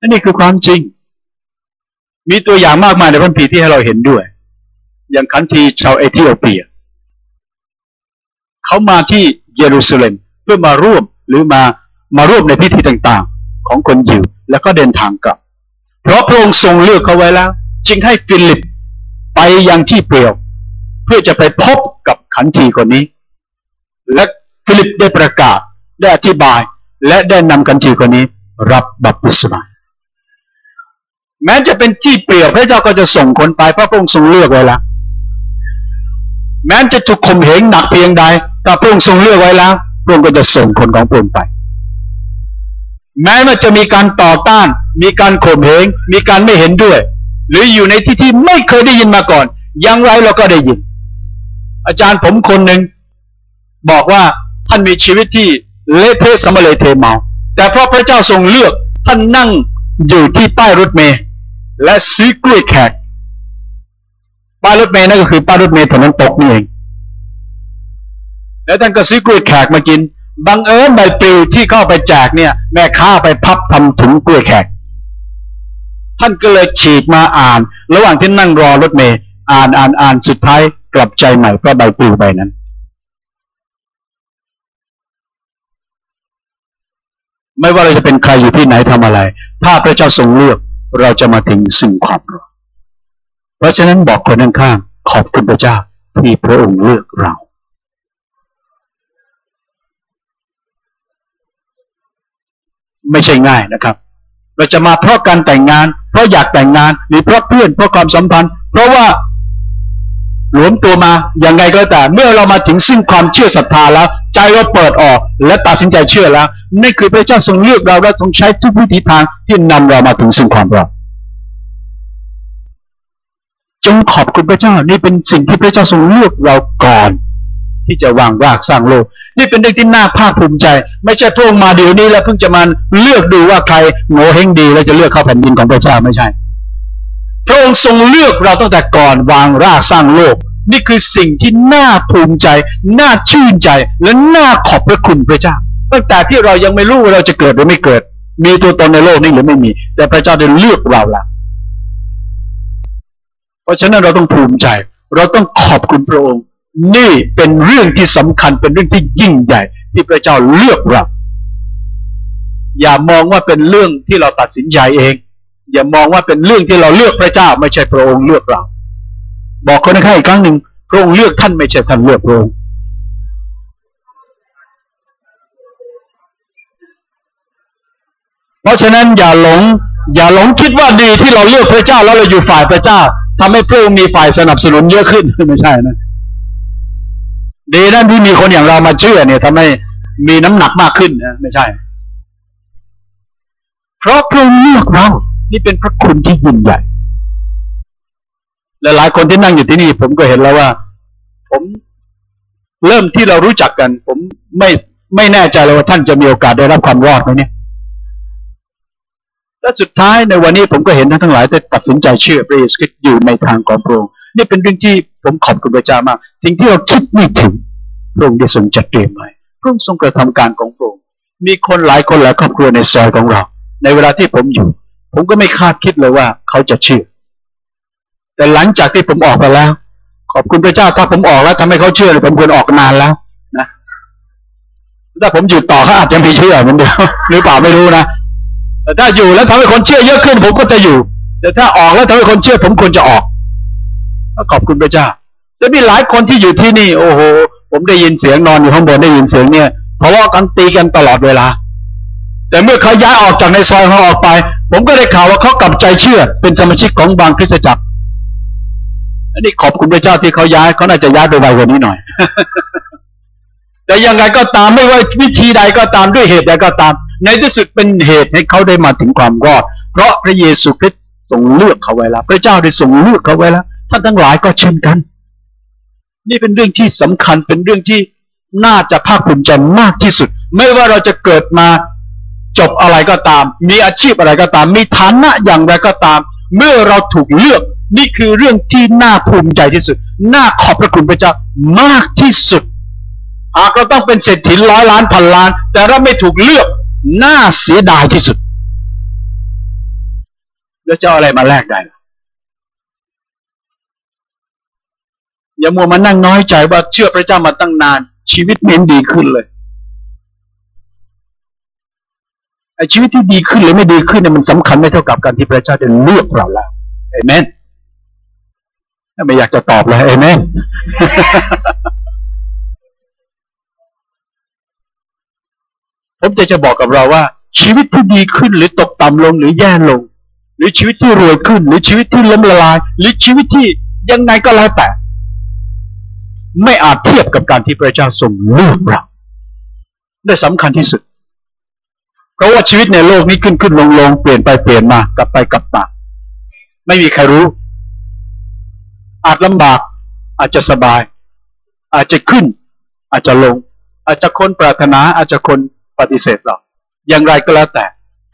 น,นี่คือความจริง มีตัวอย่างมากมายในพระคัมภีร์ที่ให้เราเห็นด้วย อย่างคันทีชาวเอธิโอเปีย เขามาที่เยรูซาเล็มเพื่อมาร่วมหรือมามาร่วมในพิธีต่างๆ ของคนยิวแล้วก็เดินทางกลับ เพราะพระองค์ทรงเลือกเขาไว้แล้ว จึงให้ฟิลิปไปยังที่เปลี่ยว เพื่อจะไปพบกับขันทีคนนี้ และฟิลิปได้ประกาศได้อธิบายและได้นำขันทีคนนี้ รับบัพติศมาแม้จะเป็นที่เปลี่ยวพระเจ้าก็จะส่งคนไปเพราะพระองค์ทรงเลือกไว้แล้ว แม้จะถูกข่มเหงหนักเพียงใดแต่พระองค์ทรงเลือกไว้แล้วพระองค์ก็จะส่งคนของพระองค์ไป แม้ว่าจะมีการต่อต้าน มีการข่มเหงมีการไม่เห็นด้วย หรืออยู่ในที่ที่ไม่เคยได้ยินมาก่อน ยังไรเราก็ได้ยิน อาจารย์ผมคนหนึ่งบอกว่าท่านมีชีวิตที่เละเทะสมเลเทเมา แต่เพราะพระเจ้าทรงเลือกท่านนั่งอยู่ที่ป้ายรถเมล์และซื้อกล้วยแขก ป้ายรถเมล์นั่นก็คือป้ายรถเมล์ถนนตกนี่เอง แล้วท่านก็ซื้อกล้วยแขกมากิน บังเอิญใบปลิวที่เข้าไปแจกเนี่ย แม่ค้าไปพับทำถุงกล้วยแขก ท่านก็เลยฉีกมาอ่าน ระหว่างที่นั่งรอรถเมล์อ่านอ่านอ่านสุดท้ายกลับใจใหม่เพราะใบปลิวใบนั้น ไม่ว่าเราจะเป็นใครอยู่ที่ไหนทำอะไร ถ้าพระเจ้าทรงเลือกเราจะมาถึงสิ่งความรอด เพราะฉะนั้นบอกคนข้างๆขอบคุณพระเจ้าที่พระองค์เลือกเรา ไม่ใช่ง่ายนะครับ เราจะมาเพราะการแต่งงาน เพราะอยากแต่งงานหรือเพราะเพื่อนเพราะความสัมพันธ์ เพราะว่าหลวมตัวมาอย่างไงก็แต่ เมื่อเรามาถึงซึ่งความเชื่อศรัทธาแล้ว ใจเราเปิดออก และตัดสินใจเชื่อแล้วนี่คือพระเจ้าทรงเลือกเราและทรงใช้ทุกวิธีทางที่นำเรามาถึงซึ่งความรอด จงขอบคุณพระเจ้า นี่เป็นสิ่งที่พระเจ้าทรงเลือกเราก่อน ที่จะวางรากสร้างโลก นี่เป็นเรื่องที่น่าภาคภูมิใจ ไม่ใช่พวกมาเดี๋ยวนี้แล้วเพิ่งจะมาเลือกดูว่าใครโง่เฮงดีแล้วจะเลือกเข้าแผ่นดินของพระเจ้าไม่ใช่ พระองค์ทรงเลือกเราตั้งแต่ก่อนวางรากสร้างโลก นี่คือสิ่งที่น่าภูมิใจ น่าชื่นใจและน่าขอบพระคุณพระเจ้าตั้งแต่ที่เรายังไม่รู้ว่าเราจะเกิดหรือไม่เกิด มีตัวตนในโลกนี้หรือไม่มี แต่พระเจ้าได้เลือกเราละ เพราะฉะนั้นเราต้องภูมิใจ เราต้องขอบคุณพระองค์ นี่เป็นเรื่องที่สำคัญเป็นเรื่องที่ยิ่งใหญ่ ที่พระเจ้าเลือกเราอย่ามองว่าเป็นเรื่องที่เราตัดสินใจเอง อย่ามองว่าเป็นเรื่องที่เราเลือกพระเจ้า ไม่ใช่พระองค์เลือกเรา บอกคนข้าอีกครั้งหนึ่งพระองค์เลือกท่านไม่ใช่ท่านเลือกพระองค์เพราะฉะนั้นอย่าหลง อย่าหลงคิดว่าดีที่เราเลือกพระเจ้าแล้วเราอยู่ฝ่ายพระเจ้า ทำให้พระองค์มีฝ่ายสนับสนุนเยอะขึ้นไม่ใช่นะดีนั่นที่มีคนอย่างเรามาเชื่อเนี่ยทำให้มีน้ำหนักมากขึ้นนะไม่ใช่ เพราะพระองค์เลือกเรานี่เป็นพระคุณที่ยิ่งใหญ่และหลายคนที่นั่งอยู่ที่นี่ ผมก็เห็นแล้วว่า ผมเริ่มที่เรารู้จักกัน ผมไม่ไม่แน่ใจเลยว่าท่านจะมีโอกาสได้รับความรอดไหมเนี่ย และสุดท้ายในวันนี้ผมก็เห็นท่านทั้งหลายได้ตัดสินใจเชื่อพระเยซูคริสต์อยู่ในทางของพระองค์นี่เป็นเรื่องที่ผมขอบคุณพระเจ้ามาก สิ่งที่เราคิดไม่ถึงพระองค์ได้ทรงจัดเตรียมไว้พระองค์ทรงกระทำการของพระองค์มีคนหลายคนหลายครอบครัวในซอยของเรา ในเวลาที่ผมอยู่ ผมก็ไม่คาดคิดเลยว่าเขาจะเชื่อ แต่หลังจากที่ผมออกไปแล้ว ขอบคุณพระเจ้าถ้าผมออกแล้วทำให้เขาเชื่อผมควรออกนานแล้วนะถ้าผมหยุดต่อเขาอาจจะไม่เชื่อเหมือนเดิมหรือเปล่าไม่รู้นะ แต่ถ้าอยู่แล้วทำให้คนเชื่อเยอะขึ้น ผมก็จะอยู่ แต่ถ้าออกแล้วทำให้คนเชื่อ ผมควรจะออกขอบคุณพระเจ้าจะมีหลายคนที่อยู่ที่นี่ โอ้โห ผมได้ยินเสียงนอนอยู่ข้างบนได้ยินเสียงเนี่ยทะเลาะกันตีกันตลอดเวลา แต่เมื่อเขาย้ายออกจากในซอยเขาออกไป ผมก็ได้ข่าวว่าเขากลับใจเชื่อ เป็นสมาชิกของบางคริสตจักรอันนี้ขอบคุณพระเจ้าที่เขาย้ายเขาน่าจะย้ายไปไวกว่านี้หน่อย แต่ยังไงก็ตามไม่ว่าวิธีใดก็ตามด้วยเหตุใดก็ตาม ในที่สุดเป็นเหตุให้เขาได้มาถึงความรอด เพราะพระเยซูคริสต์ทรงเลือกเขาไว้แล้ว พระเจ้าได้ทรงเลือกเขาไว้แล้ว ท่านทั้งหลายก็เช่นกัน นี่เป็นเรื่องที่สำคัญเป็นเรื่องที่น่าจะภาคภูมิใจมากที่สุด ไม่ว่าเราจะเกิดมาจบอะไรก็ตาม มีอาชีพอะไรก็ตาม มีฐานะอย่างไรก็ตาม เมื่อเราถูกเลือก นี่คือเรื่องที่น่าภูมิใจที่สุด น่าขอบพระคุณพระเจ้ามากที่สุด หากเราต้องเป็นเศรษฐีร้อยล้านพันล้าน แต่เราไม่ถูกเลือก น่าเสียดายที่สุด แล้วจะออะไรมาแลกได้ อย่ามัวมานั่งน้อยใจว่าเชื่อพระเจ้ามาตั้งนาน ชีวิตไม่เห็นดีขึ้นเลยไอ้ชีวิตที่ดีขึ้นหรือไม่ดีขึ้นเนี่ยมันสำคัญไม่เท่ากับการที่พระเจ้าได้เลือกเราแล้วเอเมนไม่อยากจะตอบเลยเอเมน ผมจะจะบอกกับเราว่า ชีวิตที่ดีขึ้นหรือตกต่ำลงหรือแย่ลง หรือชีวิตที่รวยขึ้น หรือชีวิตที่ล้มละลาย หรือชีวิตที่ยังไงก็แล้วแต่ ไม่อาจเทียบกับการที่พระเจ้าทรงเลือกเราได้สำคัญที่สุด เพราะว่าชีวิตในโลกนี้ขึ้นขึ้นลงลงเปลี่ยนไปเปลี่ยนมากลับไปกลับมาไม่มีใครรู้ อาจลำบาก อาจจะสบาย อาจจะขึ้น อาจจะลง อาจจะคนปรารถนาอาจจะคน ปฏิเสธเรา อย่างไรก็แล้วแต่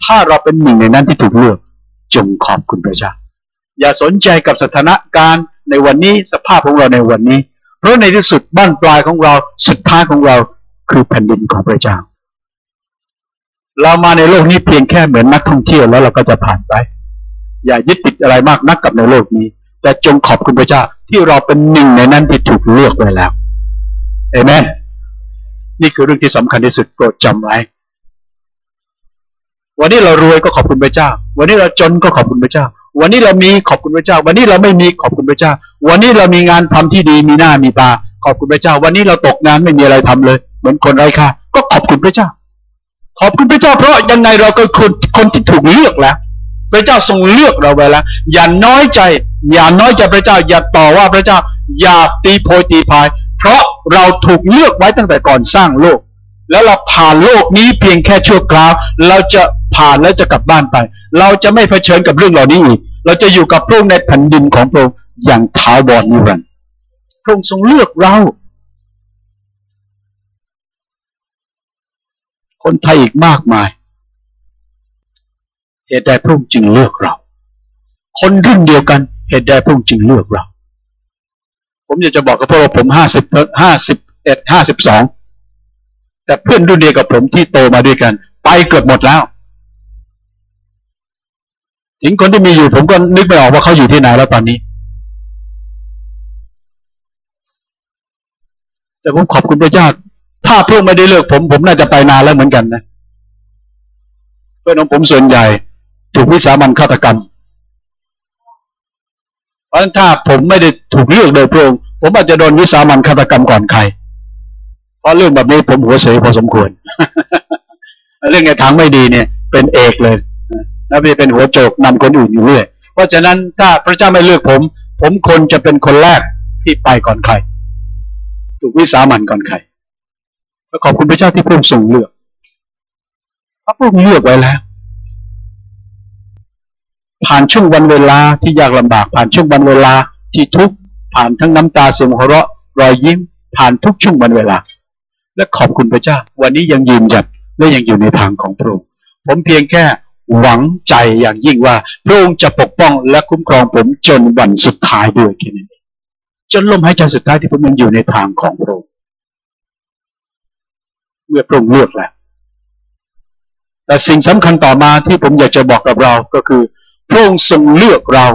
ถ้าเราเป็นหนึ่งในนั้นที่ถูกเลือก จงขอบคุณพระเจ้า อย่าสนใจกับสถานการณ์ในวันนี้สภาพของเราในวันนี้ เพราะในที่สุดบ้านปลายของเราสุดท้ายของเราคือแผ่นดินของพระเจ้า เรามาในโลกนี้เพียงแค่เหมือนนักท่องเที่ยวแล้วเราก็จะผ่านไป อย่ายึดติดอะไรมากนักกับในโลกนี้ แต่จงขอบคุณพระเจ้าที่เราเป็นหนึ่งในนั้นที่ถูกเลือกไว้แล้วเอเมน นี่คือเรื่องที่สำคัญที่สุดโปรดจำไว้ วันนี้เรารวยก็ขอบคุณพระเจ้า วันนี้เราจนก็ขอบคุณพระเจ้า วันนี้เรามีขอบคุณพระเจ้า วันนี้เราไม่มีขอบคุณพระเจ้า วันนี้เรามีงานทำที่ดีมีหน้ามีตา ขอบคุณพระเจ้า วันนี้เราตกงานไม่มีอะไรทำเลย เหมือนคนไร้ค่าก็ขอบคุณพระเจ้า ขอบคุณพระเจ้า เพราะยังไงเราก็คนคนที่ถูกเลือกแล้วพระเจ้าทรงเลือกเราไว้แล้ว อย่าน้อยใจ อย่าน้อยใจพระเจ้า อย่าต่อว่าพระเจ้า อย่าตีโพยตีพาย เพราะ เราถูกเลือกไว้ตั้งแต่ก่อนสร้างโลก แล้วเราผ่านโลกนี้เพียงแค่ชั่วคราว เราจะผ่านแล้วจะกลับบ้านไป เราจะไม่เผชิญกับเรื่องเหล่านี้อีก เราจะอยู่กับพระองค์ในแผ่นดินของพระองค์อย่างท้าวรนิรันดร์พระองค์ทรงเลือกเรา คนไทยอีกมากมายเหตุใดพระองค์จึงเลือกเรา คนรุ่นเดียวกันเหตุใดพระองค์จึงเลือกเรา ผมอยากจะบอกกับพวกเราผมห้าสิบห้าสิบเอ็ดห้าสิบสองแต่เพื่อนรุ่นเดียวกับผมที่โตมาด้วยกัน ไปเกือบหมดแล้ว ถึงคนที่มีอยู่ผมก็นึกไม่ออกว่าเขาอยู่ที่ไหนแล้วตอนนี้ แต่ผมขอบคุณพระเจ้า ถ้าพระองค์ไม่ได้เลือกผม ผมน่าจะไปนานแล้วเหมือนกันนะ เพื่อนของผมส่วนใหญ่ ถูกวิสามันฆาตกรรม เพราะฉะนั้นถ้าผมไม่ได้ถูกเลือกโดยพระองค์ผมอาจจะโดนวิสามันฆาตกรรมก่อนใคร เพราะเรื่องแบบนี้ผมหัวเสียพอสมควร เรื่องในทางไม่ดีเนี่ย เป็นเอกเลยแล้วไปเป็นหัวโจกนำคนอื่นอยู่เรื่อย เพราะฉะนั้นถ้าพระเจ้าไม่เลือกผม ผมคนจะเป็นคนแรกที่ไปก่อนใคร ถูกวิสามันก่อนใครขอบคุณพระเจ้าที่พระองค์ทรงเลือกพระองค์เลือกไว้แล้ว ผ่านช่วงวันเวลาที่ยากลำบาก ผ่านช่วงวันเวลาที่ทุกข์ผ่านทั้งน้ำตาเสียงหัวเราะรอยยิ้ม ผ่านทุกช่วงวันเวลา และขอบคุณพระเจ้า วันนี้ยังยืนหยัดและยังอยู่ในทางของพระองค์ผมเพียงแค่หวังใจอย่างยิ่งว่าพระองค์จะปกป้องและคุ้มครองผมจนวันสุดท้ายด้วยแค่นี้จนลมหายใจสุดท้ายที่ผมยังอยู่ในทางของพระองค์เมื่อพระองค์เลือกแล้วแต่สิ่งสำคัญต่อมาที่ผมอยากจะบอกกับเราก็คือ พระองค์ทรงเลือกเรา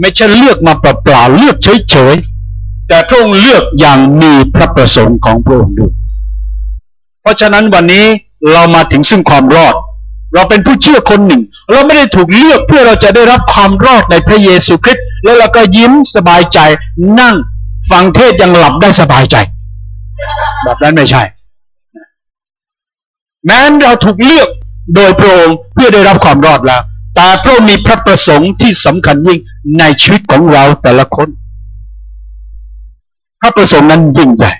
ไม่ใช่เลือกมาเปล่าๆเลือกเฉยๆแต่พระองค์เลือกอย่างมีพระประสงค์ของพระองค์ด้วยเพราะฉะนั้นวันนี้เรามาถึงซึ่งความรอด เราเป็นผู้เชื่อคนหนึ่ง เราไม่ได้ถูกเลือกเพื่อเราจะได้รับความรอดในพระเยซูคริสต์แล้วเราก็ยิ้มสบายใจนั่งฟังเทศยังหลับได้สบายใจ แบบนั้นไม่ใช่ แม้เราถูกเลือกโดยพระองค์เพื่อได้รับความรอดแล้ว แต่พระมีพระประสงค์ที่สำคัญยิ่งในชีวิตของเราแต่ละคน พระประสงค์นั้นยิ่งใหญ่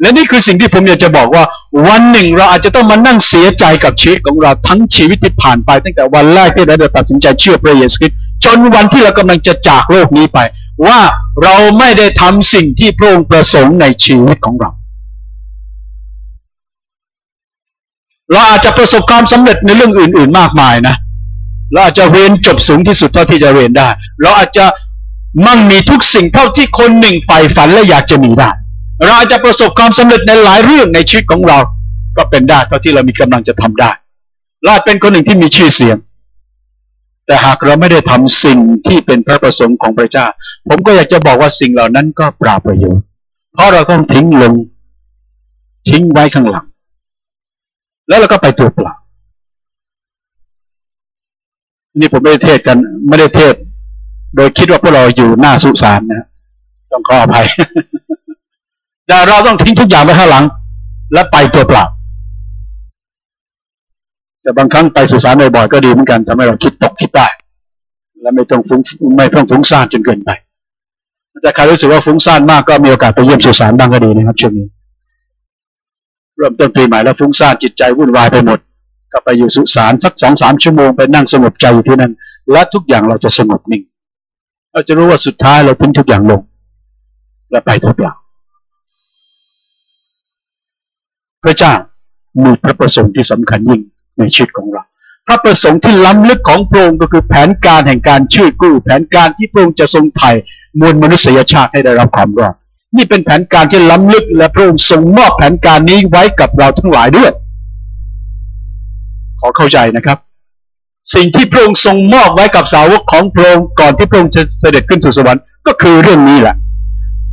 และนี่คือสิ่งที่ผมอยากจะบอกว่า วันหนึ่งเราอาจจะต้องมานั่งเสียใจกับชีวิตของเราทั้งชีวิตที่ผ่านไป ตั้งแต่วันแรกที่เราตัดสินใจเชื่อพระเยซูคริสต์จนวันที่เรากำลังจะจากโลกนี้ไป ว่าเราไม่ได้ทำสิ่งที่พระองค์ประสงค์ในชีวิตของเราเราอาจจะประสบความสำเร็จในเรื่องอื่น ๆ มากมายนะ เราอาจจะเรียนจบสูงที่สุดเท่าที่จะเรียนได้ เราอาจจะมั่งมีทุกสิ่งเท่าที่คนหนึ่งใฝ่ฝันและอยากจะมีได้ เราอาจจะประสบความสำเร็จในหลายเรื่องในชีวิตของเรา ก็เป็นได้เท่าที่เรามีกำลังจะทำได้เราอาจเป็นคนหนึ่งที่มีชื่อเสียง แต่หากเราไม่ได้ทำสิ่งที่เป็นพระประสงค์ของพระเจ้า ผมก็อยากจะบอกว่าสิ่งเหล่านั้นก็ปราบประโยชน์ เพราะเราต้องทิ้งลง ทิ้งไว้ข้างหลัง แล้วเราก็ไปตัวเปล่า นี่ผมไม่ได้เทศกัน ไม่ได้เทศ โดยคิดว่าพวกเราอยู่หน้าสุสานนะต้องขออภัยแต่เราต้องทิ้งทุกอย่างไว้ข้างหลัง และไปตัวเปล่าแต่บางครั้งไปสุสานบ่อยๆก็ดีเหมือนกันทำให้เราคิดตกคิดได้และไม่ต้องฟุ้งไม่ต้องฟุ้งซ่านจนเกินไปแต่ใครรู้สึกว่าฟุ้งซ่านมากก็มีโอกาสไปเยี่ยมสุสานบ้างก็ดีนะครับช่วงนี้เริ่มต้นปีใหม่แล้วฟุ้งซ่านจิตใจวุ่นวายไปหมด ก็ไปอยู่สุสานสักสองสามชั่วโมงไปนั่งสงบใจอยู่ที่นั่นและทุกอย่างเราจะสงบนิ่ง เราจะรู้ว่าสุดท้ายเราทิ้งทุกอย่างลง และไปตัวเปล่างพระเจ้ามีพระประสงค์ที่สำคัญยิ่งในชีวิตของเรา พระประสงค์ที่ล้ำลึกของพระองค์ก็คือแผนการแห่งการช่วยกู้ แผนการที่พระองค์จะทรงไถ่มวลมนุษยชาติให้ได้รับความรอดนี่เป็นแผนการที่ล้ำลึกและพระองค์ทรงมอบแผนการนี้ไว้กับเราทั้งหลายด้วย ขอเข้าใจนะครับ สิ่งที่พระองค์ทรงมอบไว้กับสาวกของพระองค์ก่อนที่พระองค์จะเสด็จขึ้นสู่สวรรค์ก็คือเรื่องนี้แหละ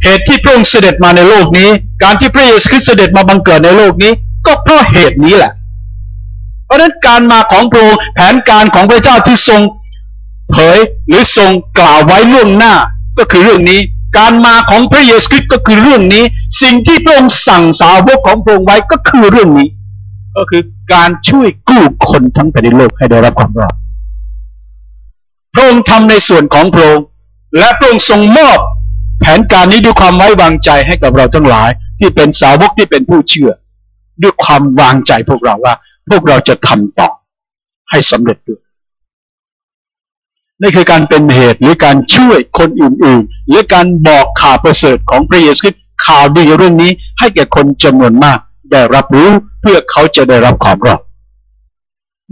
เหตุที่พระองค์เสด็จมาในโลกนี้ การที่พระเยซูคริสต์เสด็จมาบังเกิดในโลกนี้ ก็เพราะเหตุนี้แหละ เพราะฉะนั้นการมาของพระองค์แผนการของพระเจ้าที่ทรงเผยหรือทรงกล่าวไว้ล่วงหน้าก็คือเรื่องนี้ การมาของพระเยซูคริสต์ก็คือเรื่องนี้ สิ่งที่พระองค์สั่งสาวกของพระองค์ไว้ก็คือเรื่องนี้ ก็คือการช่วยกู้คนทั้งแผ่นดินโลกให้ได้รับความรอดพระองค์ทำในส่วนของพระองค์และพระองค์ทรงมอบแผนการนี้ด้วยความไว้วางใจให้กับเราทั้งหลาย ที่เป็นสาวกที่เป็นผู้เชื่อ ด้วยความวางใจพวกเราว่า พวกเราจะทำต่อให้สำเร็จด้วยนี่คือการเป็นเหตุหรือการช่วยคนอื่นๆ หรือการบอกข่าวประเสริฐของพระเยซูคริสต์ข่าวดีเรื่องนี้ให้แก่คนจำนวนมาก ได้รับรู้เพื่อเขาจะได้รับความรอด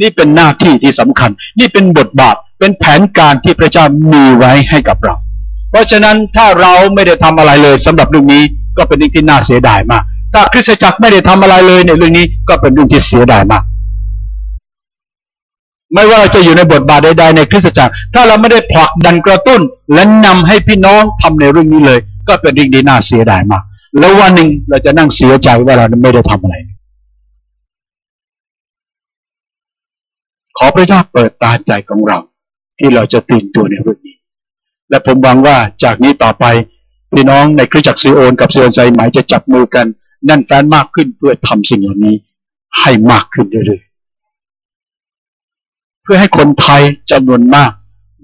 นี่เป็นหน้าที่ที่สำคัญ นี่เป็นบทบาทเป็นแผนการที่พระเจ้ามีไว้ให้กับเรา เพราะฉะนั้นถ้าเราไม่ได้ทำอะไรเลยสำหรับเรื่องนี้ก็เป็นเรื่องที่น่าเสียดายมาก ถ้าคริสตจักรไม่ได้ทำอะไรเลยในเรื่องนี้ก็เป็นเรื่องที่เสียดายมาก ไม่ว่าเราจะอยู่ในบทบาทใดๆในคริสตจักร ถ้าเราไม่ได้ผลักดันกระตุ้น และนำให้พี่น้องทำในเรื่องนี้เลย ก็เป็นเรื่องที่น่าเสียดายมาก แล้ววันหนึ่งเราจะนั่งเสียใจว่าเราไม่ได้ทำอะไร ขอพระเจ้าเปิดตาใจของเรา ที่เราจะตื่นตัวในเรื่องนี้ และผมหวังว่าจากนี้ต่อไปพี่น้องในคริสตจักรซีโอนกับเซีโอนไซไหมจะจับมือกันแนั่นแฟนมากขึ้นเพื่อทำสิ่งเหล่านี้ให้มากขึ้นเรื่อยๆเพื่อให้คนไทยจำนวนมาก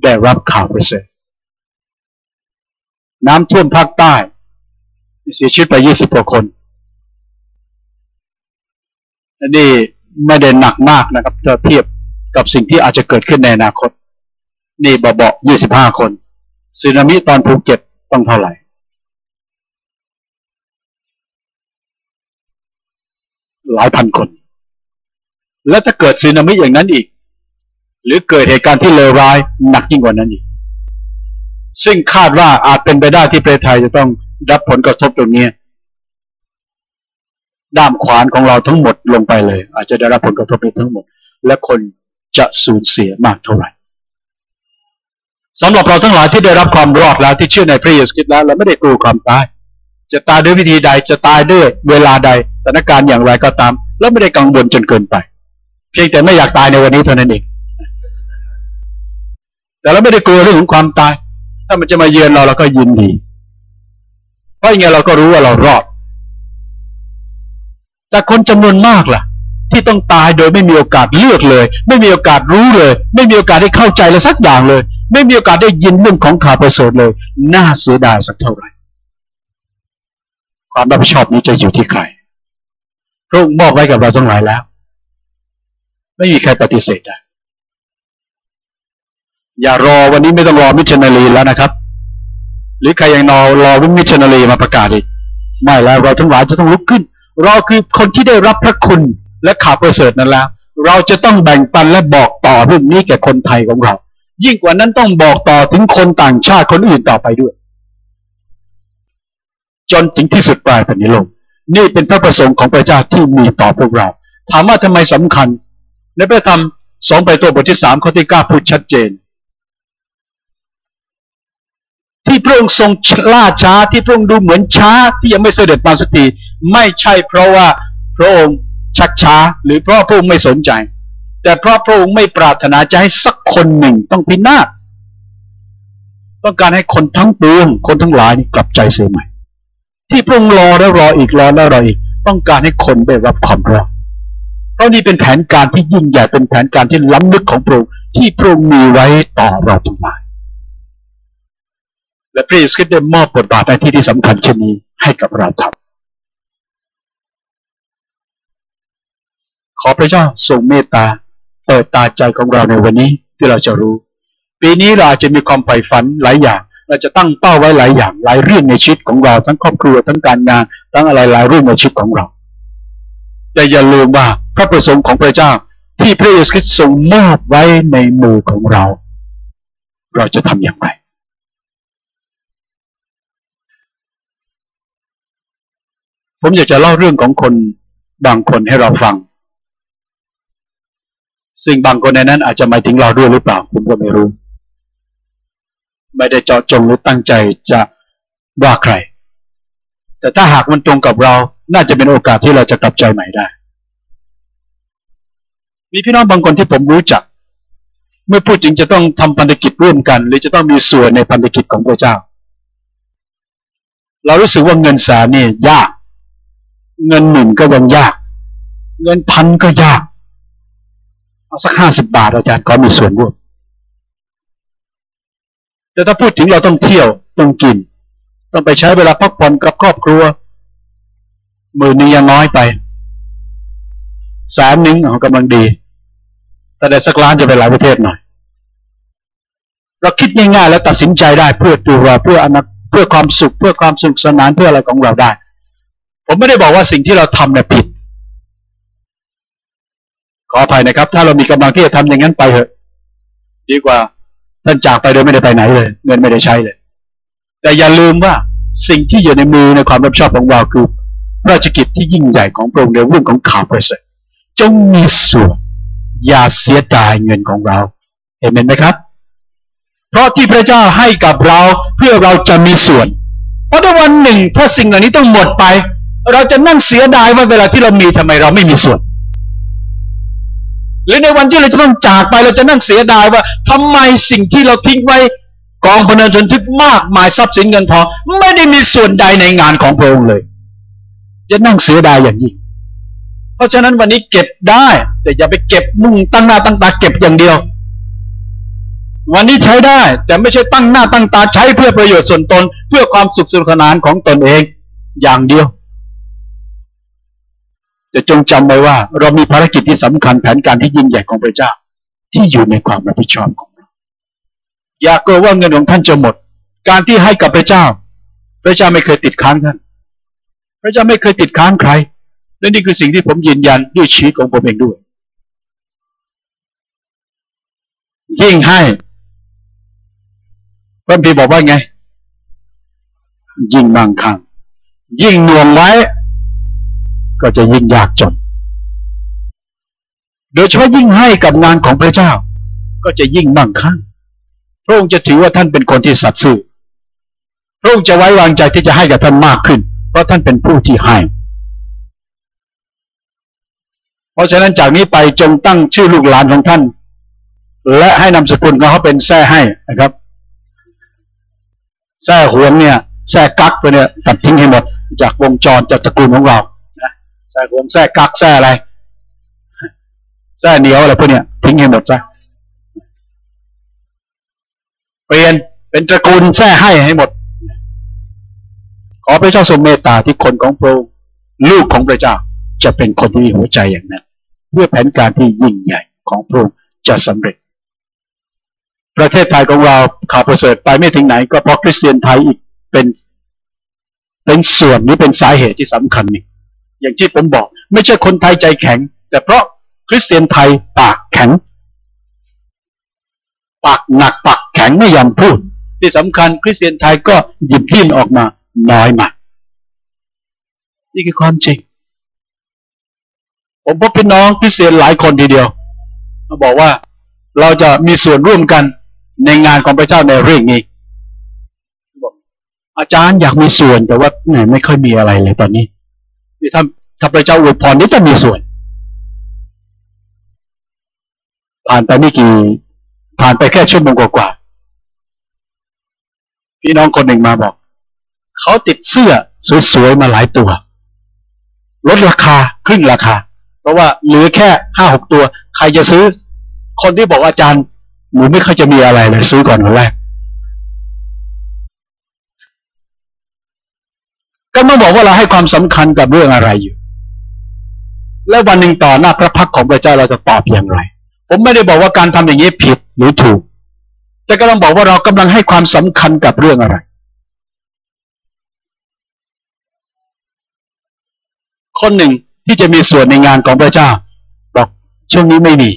ได้รับข่าวประเสริฐน้ำท่วมภาคใต้ เสียชีวิตไปยี่สิบกว่าคนอันนี้ไม่ได้หนักมากนะครับถ้าเทียบกับสิ่งที่อาจจะเกิดขึ้นในอนาคต นี่บเบายี่สิบห้าคนสึนามิตอนภูเก็ตต้องเท่าไหร่หลายพันคน และถ้าเกิดสึนามิอย่างนั้นอีก หรือเกิดเหตุการณ์ที่เลวร้ายหนักยิ่งกว่านั้นอีก ซึ่งคาดว่าอาจเป็นไปได้ที่ประเทศไทยจะต้อง รับผลกระทบตรงนี้ด้ามขวานของเราทั้งหมดลงไปเลย อาจจะได้รับผลกระทบไปทั้งหมด และคนจะสูญเสียมากเท่าไหร่สำหรับเราทั้งหลายที่ได้รับความรอดแล้วที่เชื่อในพระเยซูคริสต์แล้วเราไม่ได้กลัวความตาย จะตายด้วยวิธีใดจะตายด้วยเวลาใดสถานการณ์อย่างไรก็ตาม แล้วไม่ได้กังวลจนเกินไป เพียงแต่ไม่อยากตายในวันนี้เท่านั้นเองแต่เราไม่ได้กลัวเรื่องของความตาย ถ้ามันจะมาเยือนเราเราก็ยินดี เพราะอย่างไงเราก็รู้ว่าเรารอด แต่คนจำนวนมากล่ะ ที่ต้องตายโดยไม่มีโอกาสเลือกเลย ไม่มีโอกาสรู้เลย ไม่มีโอกาสได้เข้าใจเลยสักอย่างเลย ไม่มีโอกาสได้ยินเรื่องของข่าวประเสริฐเลย น่าเสียดายสักเท่าไหร่ความรับผิดชอบนี้จะอยู่ที่ใครพระองค์มอบไว้กับเราทั้งหลายแล้ว ไม่มีใครปฏิเสธได้อย่ารอวันนี้ไม่ต้องรอมิชชันนารีแล้วนะครับ หรือใครยังนอรอวิมิชชันนารีมาประกาศอีกไม่แล้วเราทั้งหลายจะต้องลุกขึ้น เราคือคนที่ได้รับพระคุณและข่าวประเสริฐนั้นแล้ว เราจะต้องแบ่งปันและบอกต่อเรื่องนี้แก่คนไทยของเรา ยิ่งกว่านั้นต้องบอกต่อถึงคนต่างชาติคนอื่นต่อไปด้วย จนถึงที่สุดปลายแผ่นดินโลกนี่เป็นพระประสงค์ของพระเจ้าที่มีต่อพวกเรา ถามว่าทำไมสำคัญ ในพระธรรมสองไปตัวบทที่สามข้อที่เก้าพูดชัดเจน ที่พระองค์ทรงล่าช้าที่พระองค์ดูเหมือนช้าที่ยังไม่เสด็จมาสักทีไม่ใช่เพราะว่าพระองค์ชักช้า หรือเพราะพระองค์ไม่สนใจ แต่เพราะพระองค์ไม่ปรารถนาจะให้สักคนหนึ่งต้องพินาศต้องการให้คนทั้งปวงคนทั้งหลายนี่กลับใจเสียใหม่ ที่พระองค์รอแล้วรออีกรอแล้วรออีก ต้องการให้คนได้รับความรอดเพราะนี่เป็นแผนการที่ยิ่งใหญ่เป็นแผนการที่ล้ำลึกของพระองค์ที่พระองค์มีไว้ต่อเราทั้งหลาย และพระเยซูคริสต์ได้มอบบทบาทในที่ที่สำคัญเช่นนี้ให้กับเราทำขอพระเจ้าทรงเมตตาเปิดตาใจของเราในวันนี้ที่เราจะรู้ ปีนี้เราจจะมีความใฝ่ฝันหลายอย่าง เราจะตั้งเป้าไว้หลายอย่าง หลายเรื่องในชีวิตของเราทั้งครอบครัวทั้งการงานทั้งอะไรหลายเรื่องในชีวิตของเรา แต่อย่าลืมว่าพระประสงค์ของพระเจ้าที่พระเยซูคริสต์ทรงมอบไว้ในมือของเรา เราจะทำอย่างไร ผมอยากจะเล่าเรื่องของคนบางคนให้เราฟัง ซึ่งบางคนในนั้นอาจจะหมายถึงเราด้วยหรือเปล่า ผมก็ไม่รู้ ไม่ได้เจาะจงหรือตั้งใจจะว่าใคร แต่ถ้าหากมันตรงกับเรา น่าจะเป็นโอกาสที่เราจะกลับใจใหม่ได้ มีพี่น้องบางคนที่ผมรู้จัก เมื่อพูดจริงจะต้องทำพันธกิจร่วมกัน หรือจะต้องมีส่วนในพันธกิจของพระเจ้า เรารู้สึกว่าเงินสนนี่ยาก เงินหนึ่งก็ยังยาก เงินพันก็ยาก เอาสักห้าสิบบาทอาจารย์ก็มีส่วนร่วมแต่ถ้าพูดถึงเราต้องเที่ยวต้องกิน ต้องไปใช้เวลาพักผ่อนกับครอบครัวหมื่นนึงยังน้อยไปแสนหนึ่งกำลังดี แต่ได้สักล้านจะไปหลายประเทศหน่อย เราคิดง่ายๆแล้วตัดสินใจได้เพื่อตัวเพื่ออนาเพื่อความสุขเพื่อความสนุกสนานเพื่ออะไรของเราได้ ผมไม่ได้บอกว่าสิ่งที่เราทำเนี่ยผิด ขออภัยนะครับ ถ้าเรามีกำลังที่จะทำอย่างนั้นไปเถอะ ดีกว่าท่านจากไปโดยไม่ได้ไปไหนเลย เงินไม่ได้ใช้เลย แต่อย่าลืมว่าสิ่งที่อยู่ในมือในความรับผิดชอบของเราคือราชกิจที่ยิ่งใหญ่ของพระองค์ในเรื่องของข่าวประเสริฐจงมีส่วนอย่าเสียดายเงินของเราเห็นไหมครับ เพราะที่พระเจ้าให้กับเราเพื่อเราจะมีส่วน เพราะถ้าวันหนึ่งถ้าสิ่งเหล่านี้ต้องหมดไป เราจะนั่งเสียดายว่าเวลาที่เรามีทำไมเราไม่มีส่วน หรือในวันที่เราจะต้องจากไปเราจะนั่งเสียดายว่าทำไมสิ่งที่เราทิ้งไว้กองพนันชนทึกมากมายทรัพย์สินเงินทองไม่ได้มีส่วนใดในงานของพระองค์เลย จะนั่งเสียดายอย่างยิ่งเพราะฉะนั้นวันนี้เก็บได้ แต่อย่าไปเก็บมุ่งตั้งหน้าตั้งตาเก็บอย่างเดียว วันนี้ใช้ได้ แต่ไม่ใช่ตั้งหน้าตั้งตาใช้เพื่อประโยชน์ส่วนตน เพื่อความสุขสนุกสนานของตนเองอย่างเดียว แต่จงจำไว้ว่า เรามีภารกิจที่สำคัญแผนการที่ยิ่งใหญ่ของพระเจ้า ที่อยู่ในความรับผิดชอบของเราอย่ากลัวว่าเงินของท่านจะหมด การที่ให้กับพระเจ้า พระเจ้าไม่เคยติดค้างท่านพระเจ้าไม่เคยติดค้างใครและนี่คือสิ่งที่ผมยืนยันด้วยชีวิตของผมเองด้วย ยิ่งให้พระพีบอกว่าไง ยิ่งบางครั้งยิ่งหน่วงไว้ ก็จะยิ่งยากจน โดยเฉพาะยิ่งให้กับงานของพระเจ้า ก็จะยิ่งมั่งคั่ง พระองค์จะถือว่าท่านเป็นคนที่สัตย์ซื่อ พระองค์จะไว้วางใจที่จะให้กับท่านมากขึ้น เพราะท่านเป็นผู้ที่ให้ เพราะฉะนั้นจากนี้ไปจงตั้งชื่อลูกหลานของท่าน และให้นามสกุลของเขาเป็นแท้ให้นะครับแท้หวนเนี่ยแท้กักไปเนี่ยตัดทิ้งให้หมดจากวงจรจากตระกูลของเรา แท้หวนแท้กักแท้อะไรแท้เหนียวอะไรพวกเนี้ยทิ้งให้หมดซะเปลี่ยนเป็นตระกูลแท้ให้ให้หมด ขอพระเจ้าทรงเมตตาที่คนของพระองค์ลูกของพระเจ้าจะเป็นคนที่มีหัวใจอย่างนั้นเพื่อแผนการที่ยิ่งใหญ่ของพระองค์จะสำเร็จ ประเทศไทยของเราข่าวประเสริฐไปไม่ถึงไหน ก็เพราะคริสเตียนไทยอีกเป็น เป็นส่วนนี้เป็นสาเหตุที่สำคัญนี่ อย่างที่ผมบอก ไม่ใช่คนไทยใจแข็ง แต่เพราะคริสเตียนไทยปากแข็ง ปากหนักปากแข็งไม่ยอมพูด ที่สำคัญคริสเตียนไทยก็หยิบยื่นออกมาน้อยมากนี่คือความจริง ผมพบพี่น้องคริสเตียนหลายคนทีเดียวมาบอกว่าเราจะมีส่วนร่วมกันในงานของพระเจ้าในเรื่องนี้บอกอาจารย์อยากมีส่วนแต่ว่าแหมไม่ค่อยมีอะไรเลยตอนนี้ นี่ถ้าถ้าพระเจ้าอวยพรนี่จะมีส่วน ผ่านไปไม่กี่ ผ่านไปแค่ชั่วโมงกว่าๆพี่น้องคนหนึ่งมาบอก เขาติดเสื้อสวยๆมาหลายตัว ลดราคาครึ่งราคา เพราะว่าเหลือแค่ห้าหกตัว ใครจะซื้อ คนที่บอกอาจารย์หนูไม่เคยจะมีอะไรเลย ซื้อก่อนคนแรก ก็มาบอกว่าเราให้ความสำคัญกับเรื่องอะไรอยู่ แล้ววันหนึ่งต่อหน้าพระพักของพระเจ้าเราจะตอบอย่างไร ผมไม่ได้บอกว่าการทำอย่างนี้ผิดหรือถูก แต่ก็ต้องบอกว่าเรากำลังให้ความสำคัญกับเรื่องอะไร คนหนึ่งที่จะมีส่วนในงานของพระเจ้า บอกช่วงนี้ไม่มี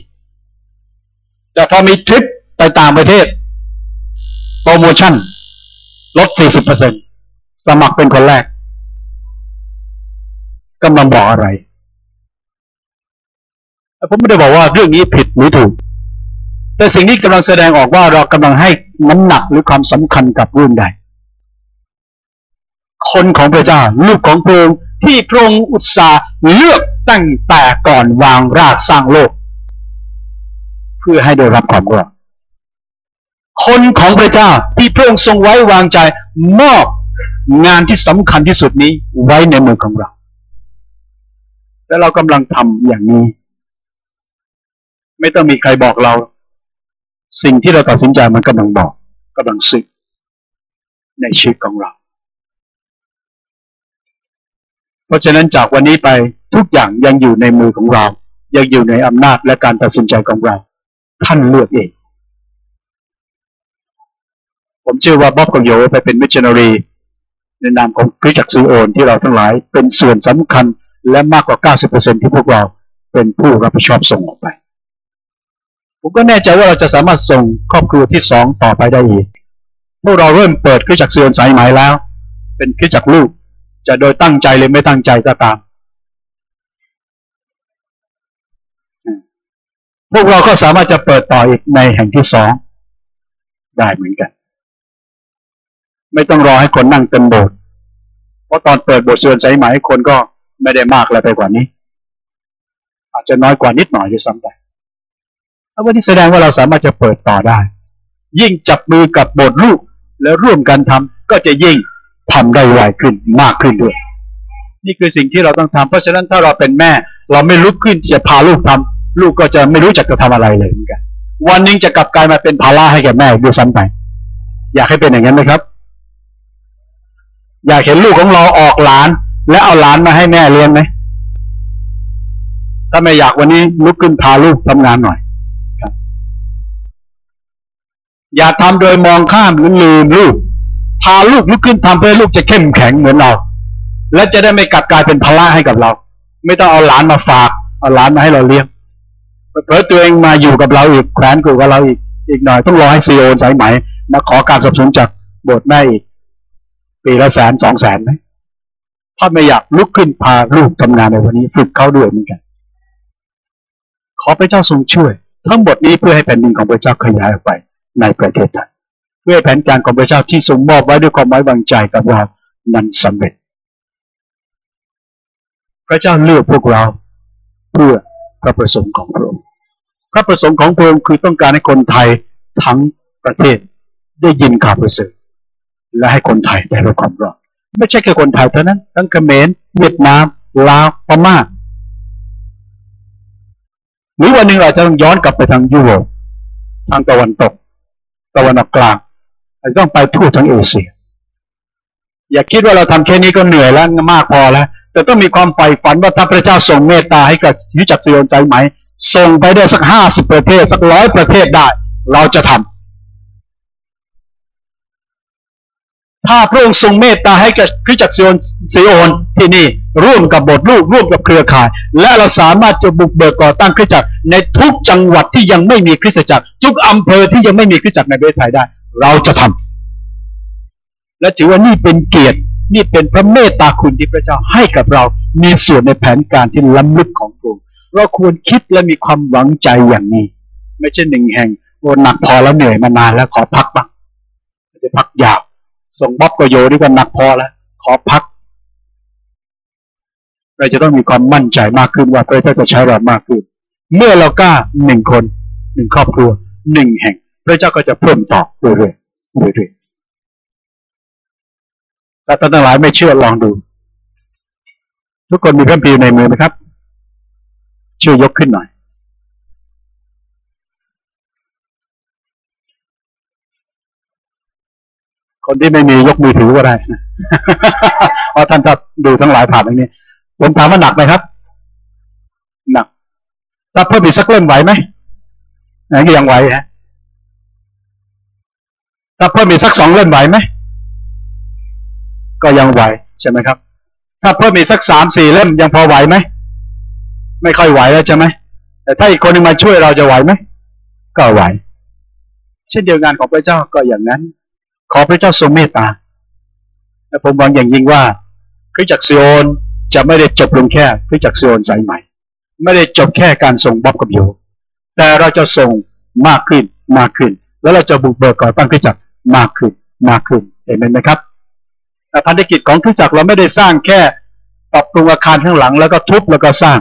แต่พอมีทริปไปต่างประเทศโปรโมชั่น ลด 40%สมัครเป็นคนแรก กำลังบอกอะไร ผมไม่ได้บอกว่าเรื่องนี้ผิดหรือถูก แต่สิ่งนี้กำลังแสดงออกว่าเรากำลังให้น้ำหนักหรือความสำคัญกับเรื่องใด คนของพระเจ้าลูกของพระองค์ที่พระองค์อุตสาห์เลือกตั้งแต่ก่อนวางรากสร้างโลก เพื่อให้ได้รับความรอดคนของพระเจ้าที่พระองค์ทรงไว้วางใจมอบงานที่สำคัญที่สุดนี้ไว้ในมือของเรา และเรากำลังทำอย่างนี้ ไม่ต้องมีใครบอกเรา สิ่งที่เราตัดสินใจมันกำลังบอกกำลังสึกในชีวิตของเรา เพราะฉะนั้นจากวันนี้ไปทุกอย่างยังอยู่ในมือของเรา ยังอยู่ในอำนาจและการตัดสินใจของเรา ท่านเลือกเอง ผมเชื่อว่าบ๊อบกับโยไปเป็นมิชชันนารีในนามของคริสจักรซีโอนที่เราทั้งหลายเป็นส่วนสำคัญ และมากกว่า 90%ที่พวกเราเป็นผู้รับผิดชอบส่งออกไป ผมก็แน่ใจว่าเราจะสามารถส่งครอบครัวที่สองต่อไปได้อีก พวกเราเริ่มเปิดคริสจักรซีโอนสายไหมแล้ว เป็นคริสจักรลูก จะโดยตั้งใจหรือไม่ตั้งใจก็ตาม พวกเราก็สามารถจะเปิดต่ออีกในแห่งที่สองได้เหมือนกัน ไม่ต้องรอให้คนนั่งเต็มโบสถ์เพราะตอนเปิดโบสถ์เสื่อมสายไหมคนก็ ไม่ได้มากอะไรไปกว่านี้ อาจจะน้อยกว่านิดหน่อยด้วยซ้ำไปถ้าวันนี้แสดงว่าเราสามารถจะเปิดต่อได้ ยิ่งจับมือกับบสถ์ลูกแล้วร่วมกันทำก็จะยิ่งทำได้ไวขึ้นมากขึ้นด้วย นี่คือสิ่งที่เราต้องทำเพราะฉะนั้นถ้าเราเป็นแม่ เราไม่ลุกขึ้นจะพาลูกทำลูกก็จะไม่รู้จักจะทำอะไรเลยเหมือนกัน วันนึงจะกลับกลายมาเป็นภาระให้แก่แม่ด้วยซ้ำไปอยากให้เป็นอย่างนั้นไหมครับ อยากเห็นลูกของเราออกหลาน และเอาหลานมาให้แม่เลี้ยงไหมถ้าไม่อยากวันนี้ลุกขึ้นพาลูกทำงานหน่อยครับอย่าทำโดยมองข้ามหรือลืมลูก พาลูกลุกขึ้นทำเพื่อลูกจะเข้มแข็งเหมือนเรา และจะได้ไม่กลับกลายเป็นภาระให้กับเรา ไม่ต้องเอาหลานมาฝาก เอาหลานมาให้เราเลี้ยงเผลอตัวเองมาอยู่กับเราอีกแขวนกูกับเราอีกอีกหน่อยต้องรอให้ซีโอสายไหมมาขอการสนับสนุนจากโบสถ์แม่อีกปีละแสนสองแสนไหม ถ้าไม่อยากลุกขึ้นพาลูกทำงานในวันนี้ ฝึกเขาด้วยเหมือนกัน ขอพระเจ้าทรงช่วย ทั้งหมดนี้เพื่อให้แผ่นดินของพระเจ้าขยายออกไปในประเทศไทยเพื่อแผนการของพระเจ้าที่ทรงมอบไว้ด้วยความไว้วางใจกับเรานั้นสำเร็จ พระเจ้าเลือกพวกเราเพื่อพระประสงค์ของพระองค์พระประสงค์ของพระองค์คือต้องการให้คนไทยทั้งประเทศได้ยินข่าวประเสริฐและให้คนไทยได้รับความรอด ไม่ใช่แค่คนไทยเท่านั้น ทั้งเขมรเวียดนามลาวพม่าหรือวันหนึ่งเราจะต้องย้อนกลับไปทางยุโรปทางตะวันตก ตะวันออกกลางเราต้องไปทั่วทั้งเอเชีย อย่าคิดว่าเราทำแค่นี้ก็เหนื่อยแล้วมากพอแล้ว แต่ต้องมีความใฝ่ฝันว่าถ้าพระเจ้าทรงเมตตาให้กับยุจักรเซียนใจไหมส่งไปได้สักห้าสิบประเทศ สักร้อยประเทศได้ เราจะทำ ถ้าพระองค์ทรงเมตตาให้กับคริสตจักรซีโอนที่นี่ร่วมกับบทลูกร่วมกับเครือข่าย และเราสามารถจะบุกเบิกก่อตั้งคริสตจักรในทุกจังหวัดที่ยังไม่มีคริสตจักร ทุกอำเภอที่ยังไม่มีคริสตจักรในประเทศไทยได้ เราจะทำและถือว่านี่เป็นเกียรตินี่เป็นพระเมตตาคุณที่พระเจ้าให้กับเรา มีส่วนในแผนการที่ล้ำลึกของพระองค์เราควรคิดและมีความหวังใจอย่างนี้ ไม่ใช่หนึ่งแห่งโอ้หนักพอแล้วเหนื่อยมานานแล้วขอพักบ้างไม่ได้พักยาว ส่งบ๊อบกโยนี่ก็หนักพอแล้วขอพัก เราจะต้องมีความมั่นใจมากขึ้นว่าพระเจ้าจะใช้เรามากขึ้น เมื่อเรากล้าหนึ่งคนหนึ่งครอบครัวหนึ่งแห่ง พระเจ้าก็จะเพิ่มต่อเรื่อยๆเรื่อยๆถ้าท่านทั้งหลายไม่เชื่อลองดู ทุกคนมีพระคัมภีในมือไหมครับช่วยยกขึ้นหน่อย คนที่ไม่มียกมือถือก็ได้เพราะท่านจะดูทั้งหลายผ่านตรงนี้ผมถามว่าหนักไหมครับ หนักถ้าเพิ่มอีกสักเล่มไหวไหมนนี้ยังไหวฮะถ้าเพิ่มอีกสักสองเล่มไหวไหมก็ยังไหวใช่ไหมครับ ถ้าเพิ่มอีกสักสามสี่เล่มยังพอไหวไหมไม่ค่อยไหวแล้วใช่ไหมแต่ถ้าอีกคนนึงมาช่วยเราจะไหวไหมก็ไหว เช่นเดียวกันของพระเจ้าก็อย่างนั้น ขอพระเจ้าทรงเมตตาและผมหวังอย่างยิ่งว่าคริสตจักรซิโอนจะไม่ได้จบลงแค่คริสตจักรซิโอนสายใหม่ ไม่ได้จบแค่การส่งบ๊อบกับโยแต่เราจะส่งมากขึ้นมากขึ้น แล้วเราจะบุกเบิกก่อตั้งคริสตจักรมากขึ้นมากขึ้นเห็นไหมครับแต่พันธกิจของคริสตจักรเราไม่ได้สร้างแค่ปรับปรุงอาคารข้างหลังแล้วก็ทุบแล้วก็สร้าง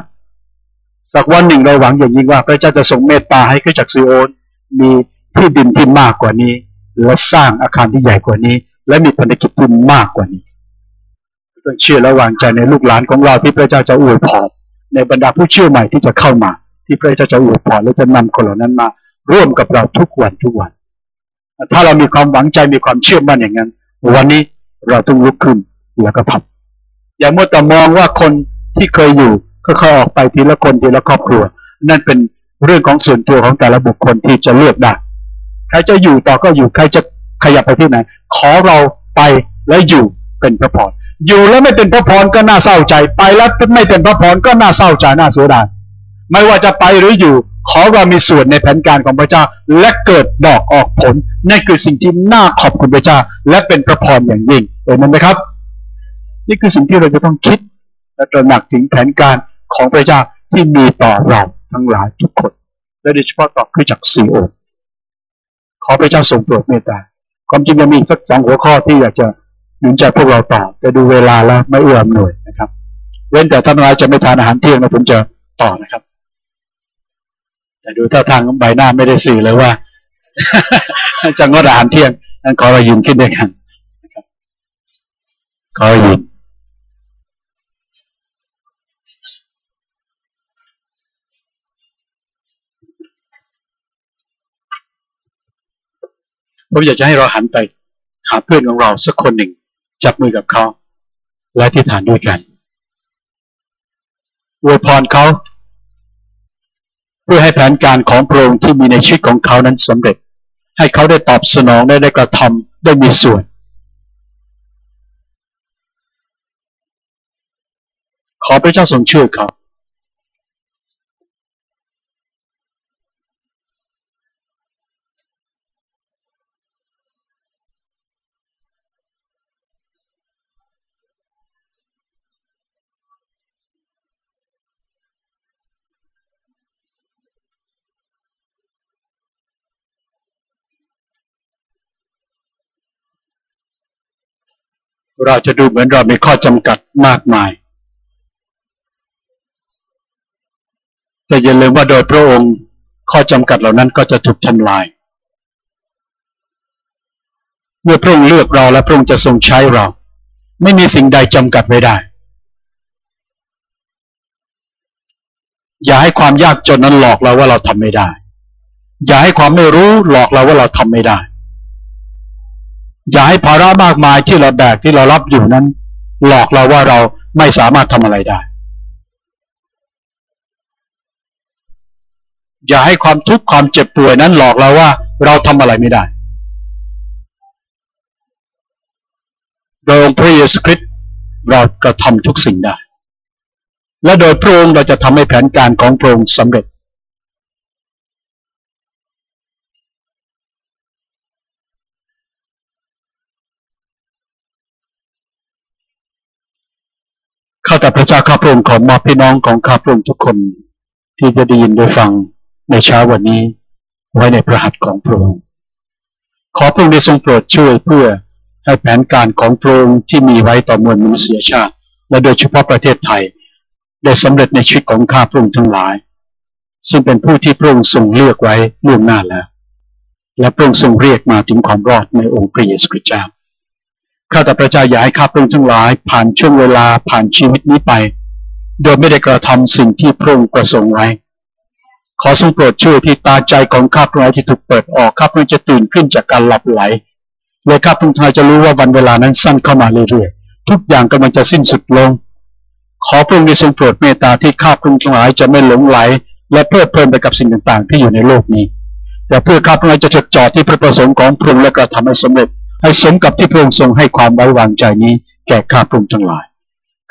สักวันหนึ่งเราหวังอย่างยิ่งว่าพระเจ้าจะทรงเมตตาให้คริสตจักรซิโอนมีที่ดินที่มากกว่านี้ และสร้างอาคารที่ใหญ่กว่านี้ และมีพันธกิจที่มากกว่านี้ต้องเชื่อและวางใจในลูกหลานของเราที่พระเจ้าจะอวยพรในบรรดาผู้เชื่อใหม่ที่จะเข้ามา ที่พระเจ้าจะอวยพรและจะนำคนเหล่านั้นมา ร่วมกับเราทุกวันทุกวัน ถ้าเรามีความหวังใจมีความเชื่อมั่นอย่างนั้น วันนี้เราต้องลุกขึ้นแล้วก็ทำอย่ามัวแต่มองว่าคนที่เคยอยู่ก็ค่อยออกไปทีละคนทีละครอบครัว นั่นเป็นเรื่องของส่วนตัวของแต่ละบุคคลที่จะเลือกได้ ใครจะอยู่ต่อก็อยู่ ใครจะขยับไปที่ไหน ขอเราไปและอยู่เป็นพระพร อยู่แล้วไม่เป็นพระพรก็น่าเศร้าใจ ไปแล้วไม่เป็นพระพรก็น่าเศร้าใจน่าเสียดาย ไม่ว่าจะไปหรืออยู่ ขอเรามีส่วนในแผนการของพระเจ้า และเกิดดอกออกผล นั่นคือสิ่งที่น่าขอบคุณพระเจ้า และเป็นพระพรอย่างยิ่งเห็นไหมครับ นี่คือสิ่งที่เราจะต้องคิด และตระหนักถึงแผนการของพระเจ้าที่มีต่อเราทั้งหลายทุกคน และโดยเฉพาะต่อคริสตจักรซีโอ ขอพระเจ้าทรงโปรดเมตตาความจริงยังมีอีกสักสองหัวข้อที่อยากจะหนุนใจพวกเราต่อแต่ดูเวลาแล้วไม่เอื้อมหน่วยนะครับ เว้นแต่ท่านรายจะไม่ทานอาหารเที่ยงนะผมจะต่อนะครับ แต่ดูท่าทางใบหน้าไม่ได้สื่อเลยว่าจะงดอาหารเที่ยงนั้นขอเรายืนขึ้นด้วยกันนะครับขอเรายืน ผมอยากจะให้เราหันไปหาเพื่อนของเราสักคนหนึ่ง จับมือกับเขา และที่ฐานด้วยกันอวยพรเขา เพื่อให้แผนการของพระองค์ที่มีในชีวิตของเขานั้นสำเร็จ ให้เขาได้ตอบสนองได้ได้กระทำได้มีส่วน ขอพระเจ้าทรงช่วยเขา เราจะดูเหมือนเรามีข้อจำกัดมากมาย แต่อย่าลืมว่าโดยพระองค์ข้อจำกัดเหล่านั้นก็จะถูกทำลาย เมื่อพระองค์เลือกเราและพระองค์จะทรงใช้เรา ไม่มีสิ่งใดจำกัดไว้ได้ อย่าให้ความยากจนนั้นหลอกเราว่าเราทำไม่ได้ อย่าให้ความไม่รู้หลอกเราว่าเราทำไม่ได้ อย่าให้ภาระมากมายที่เราแบกที่เรารับอยู่นั้น หลอกเราว่าเราไม่สามารถทำอะไรได้ อย่าให้ความทุกข์ความเจ็บป่วยนั้นหลอกเราว่าเราทำอะไรไม่ได้ โดยองค์พระเยซูคริสต์เรากระทำทุกสิ่งได้ และโดยพระองค์เราจะทำให้แผนการของพระองค์สำเร็จ แต่พระเจ้าข้าพระองค์ขอมอบพี่น้องของข้าพระองค์ทุกคน ที่จะได้ยินได้ฟังในเช้าวันนี้ ไว้ในพระหัตถ์ของพระองค์ขอพระองค์ได้ทรงโปรดช่วยเพื่อให้แผนการของพระองค์ที่มีไว้ต่อมวลมนุษยชาติ และโดยเฉพาะประเทศไทย ได้สำเร็จในชีวิตของข้าพระองค์ทั้งหลาย ซึ่งเป็นผู้ที่พระองค์ทรงเลือกไว้ล่วงหน้าแล้ว และพระองค์ทรงเรียกมาถึงความรอดในองค์พระเยซูคริสต์เจ้า ข้าแต่พระเจ้าอยากให้ข้าพระองค์ทั้งหลาย ผ่านช่วงเวลาผ่านชีวิตนี้ไป โดยไม่ได้กระทำสิ่งที่พระองค์ประสงค์ไว้ขอทรงโปรดช่วยที่ตาใจของข้าพระองค์ที่ถูกเปิดออกข้าพระองค์จะตื่นขึ้นจากการหลับไหลและข้าพระองค์ทั้งหลายจะรู้ว่าวันเวลานั้นสั้นเข้ามาเรื่อยๆทุกอย่างกำลังจะสิ้นสุดลง ขอพระองค์ได้ทรงโปรดเมตตาที่ข้าพระองค์ทั้งหลายจะไม่หลงไหล และเพลิดเพลินไปกับสิ่งต่างๆ ที่อยู่ในโลกนี้ แต่เพื่อข้าพระองค์จะจดจ่อที่พระประสงค์ของพระองค์และกระทำให้สำเร็จ ให้สมกับที่พระองค์ทรงให้ความไว้วางใจนี้แก่ข้าพระองค์ทั้งหลาย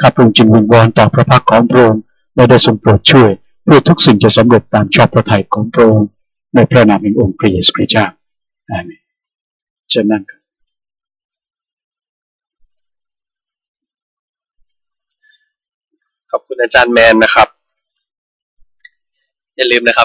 ข้าพระองค์จึงวิงวอนต่อพระพักของพระองค์และได้ทรงโปรดช่วยเพื่อทุกสิ่งจะสำเร็จตามชอบพระทัยของพระองค์ในพระนามแห่งองค์พระเยซูคริสต์เจ้าอาเมนเชิญนั่งขอบคุณอาจารย์แมนนะครับ อย่าลืมนะครับ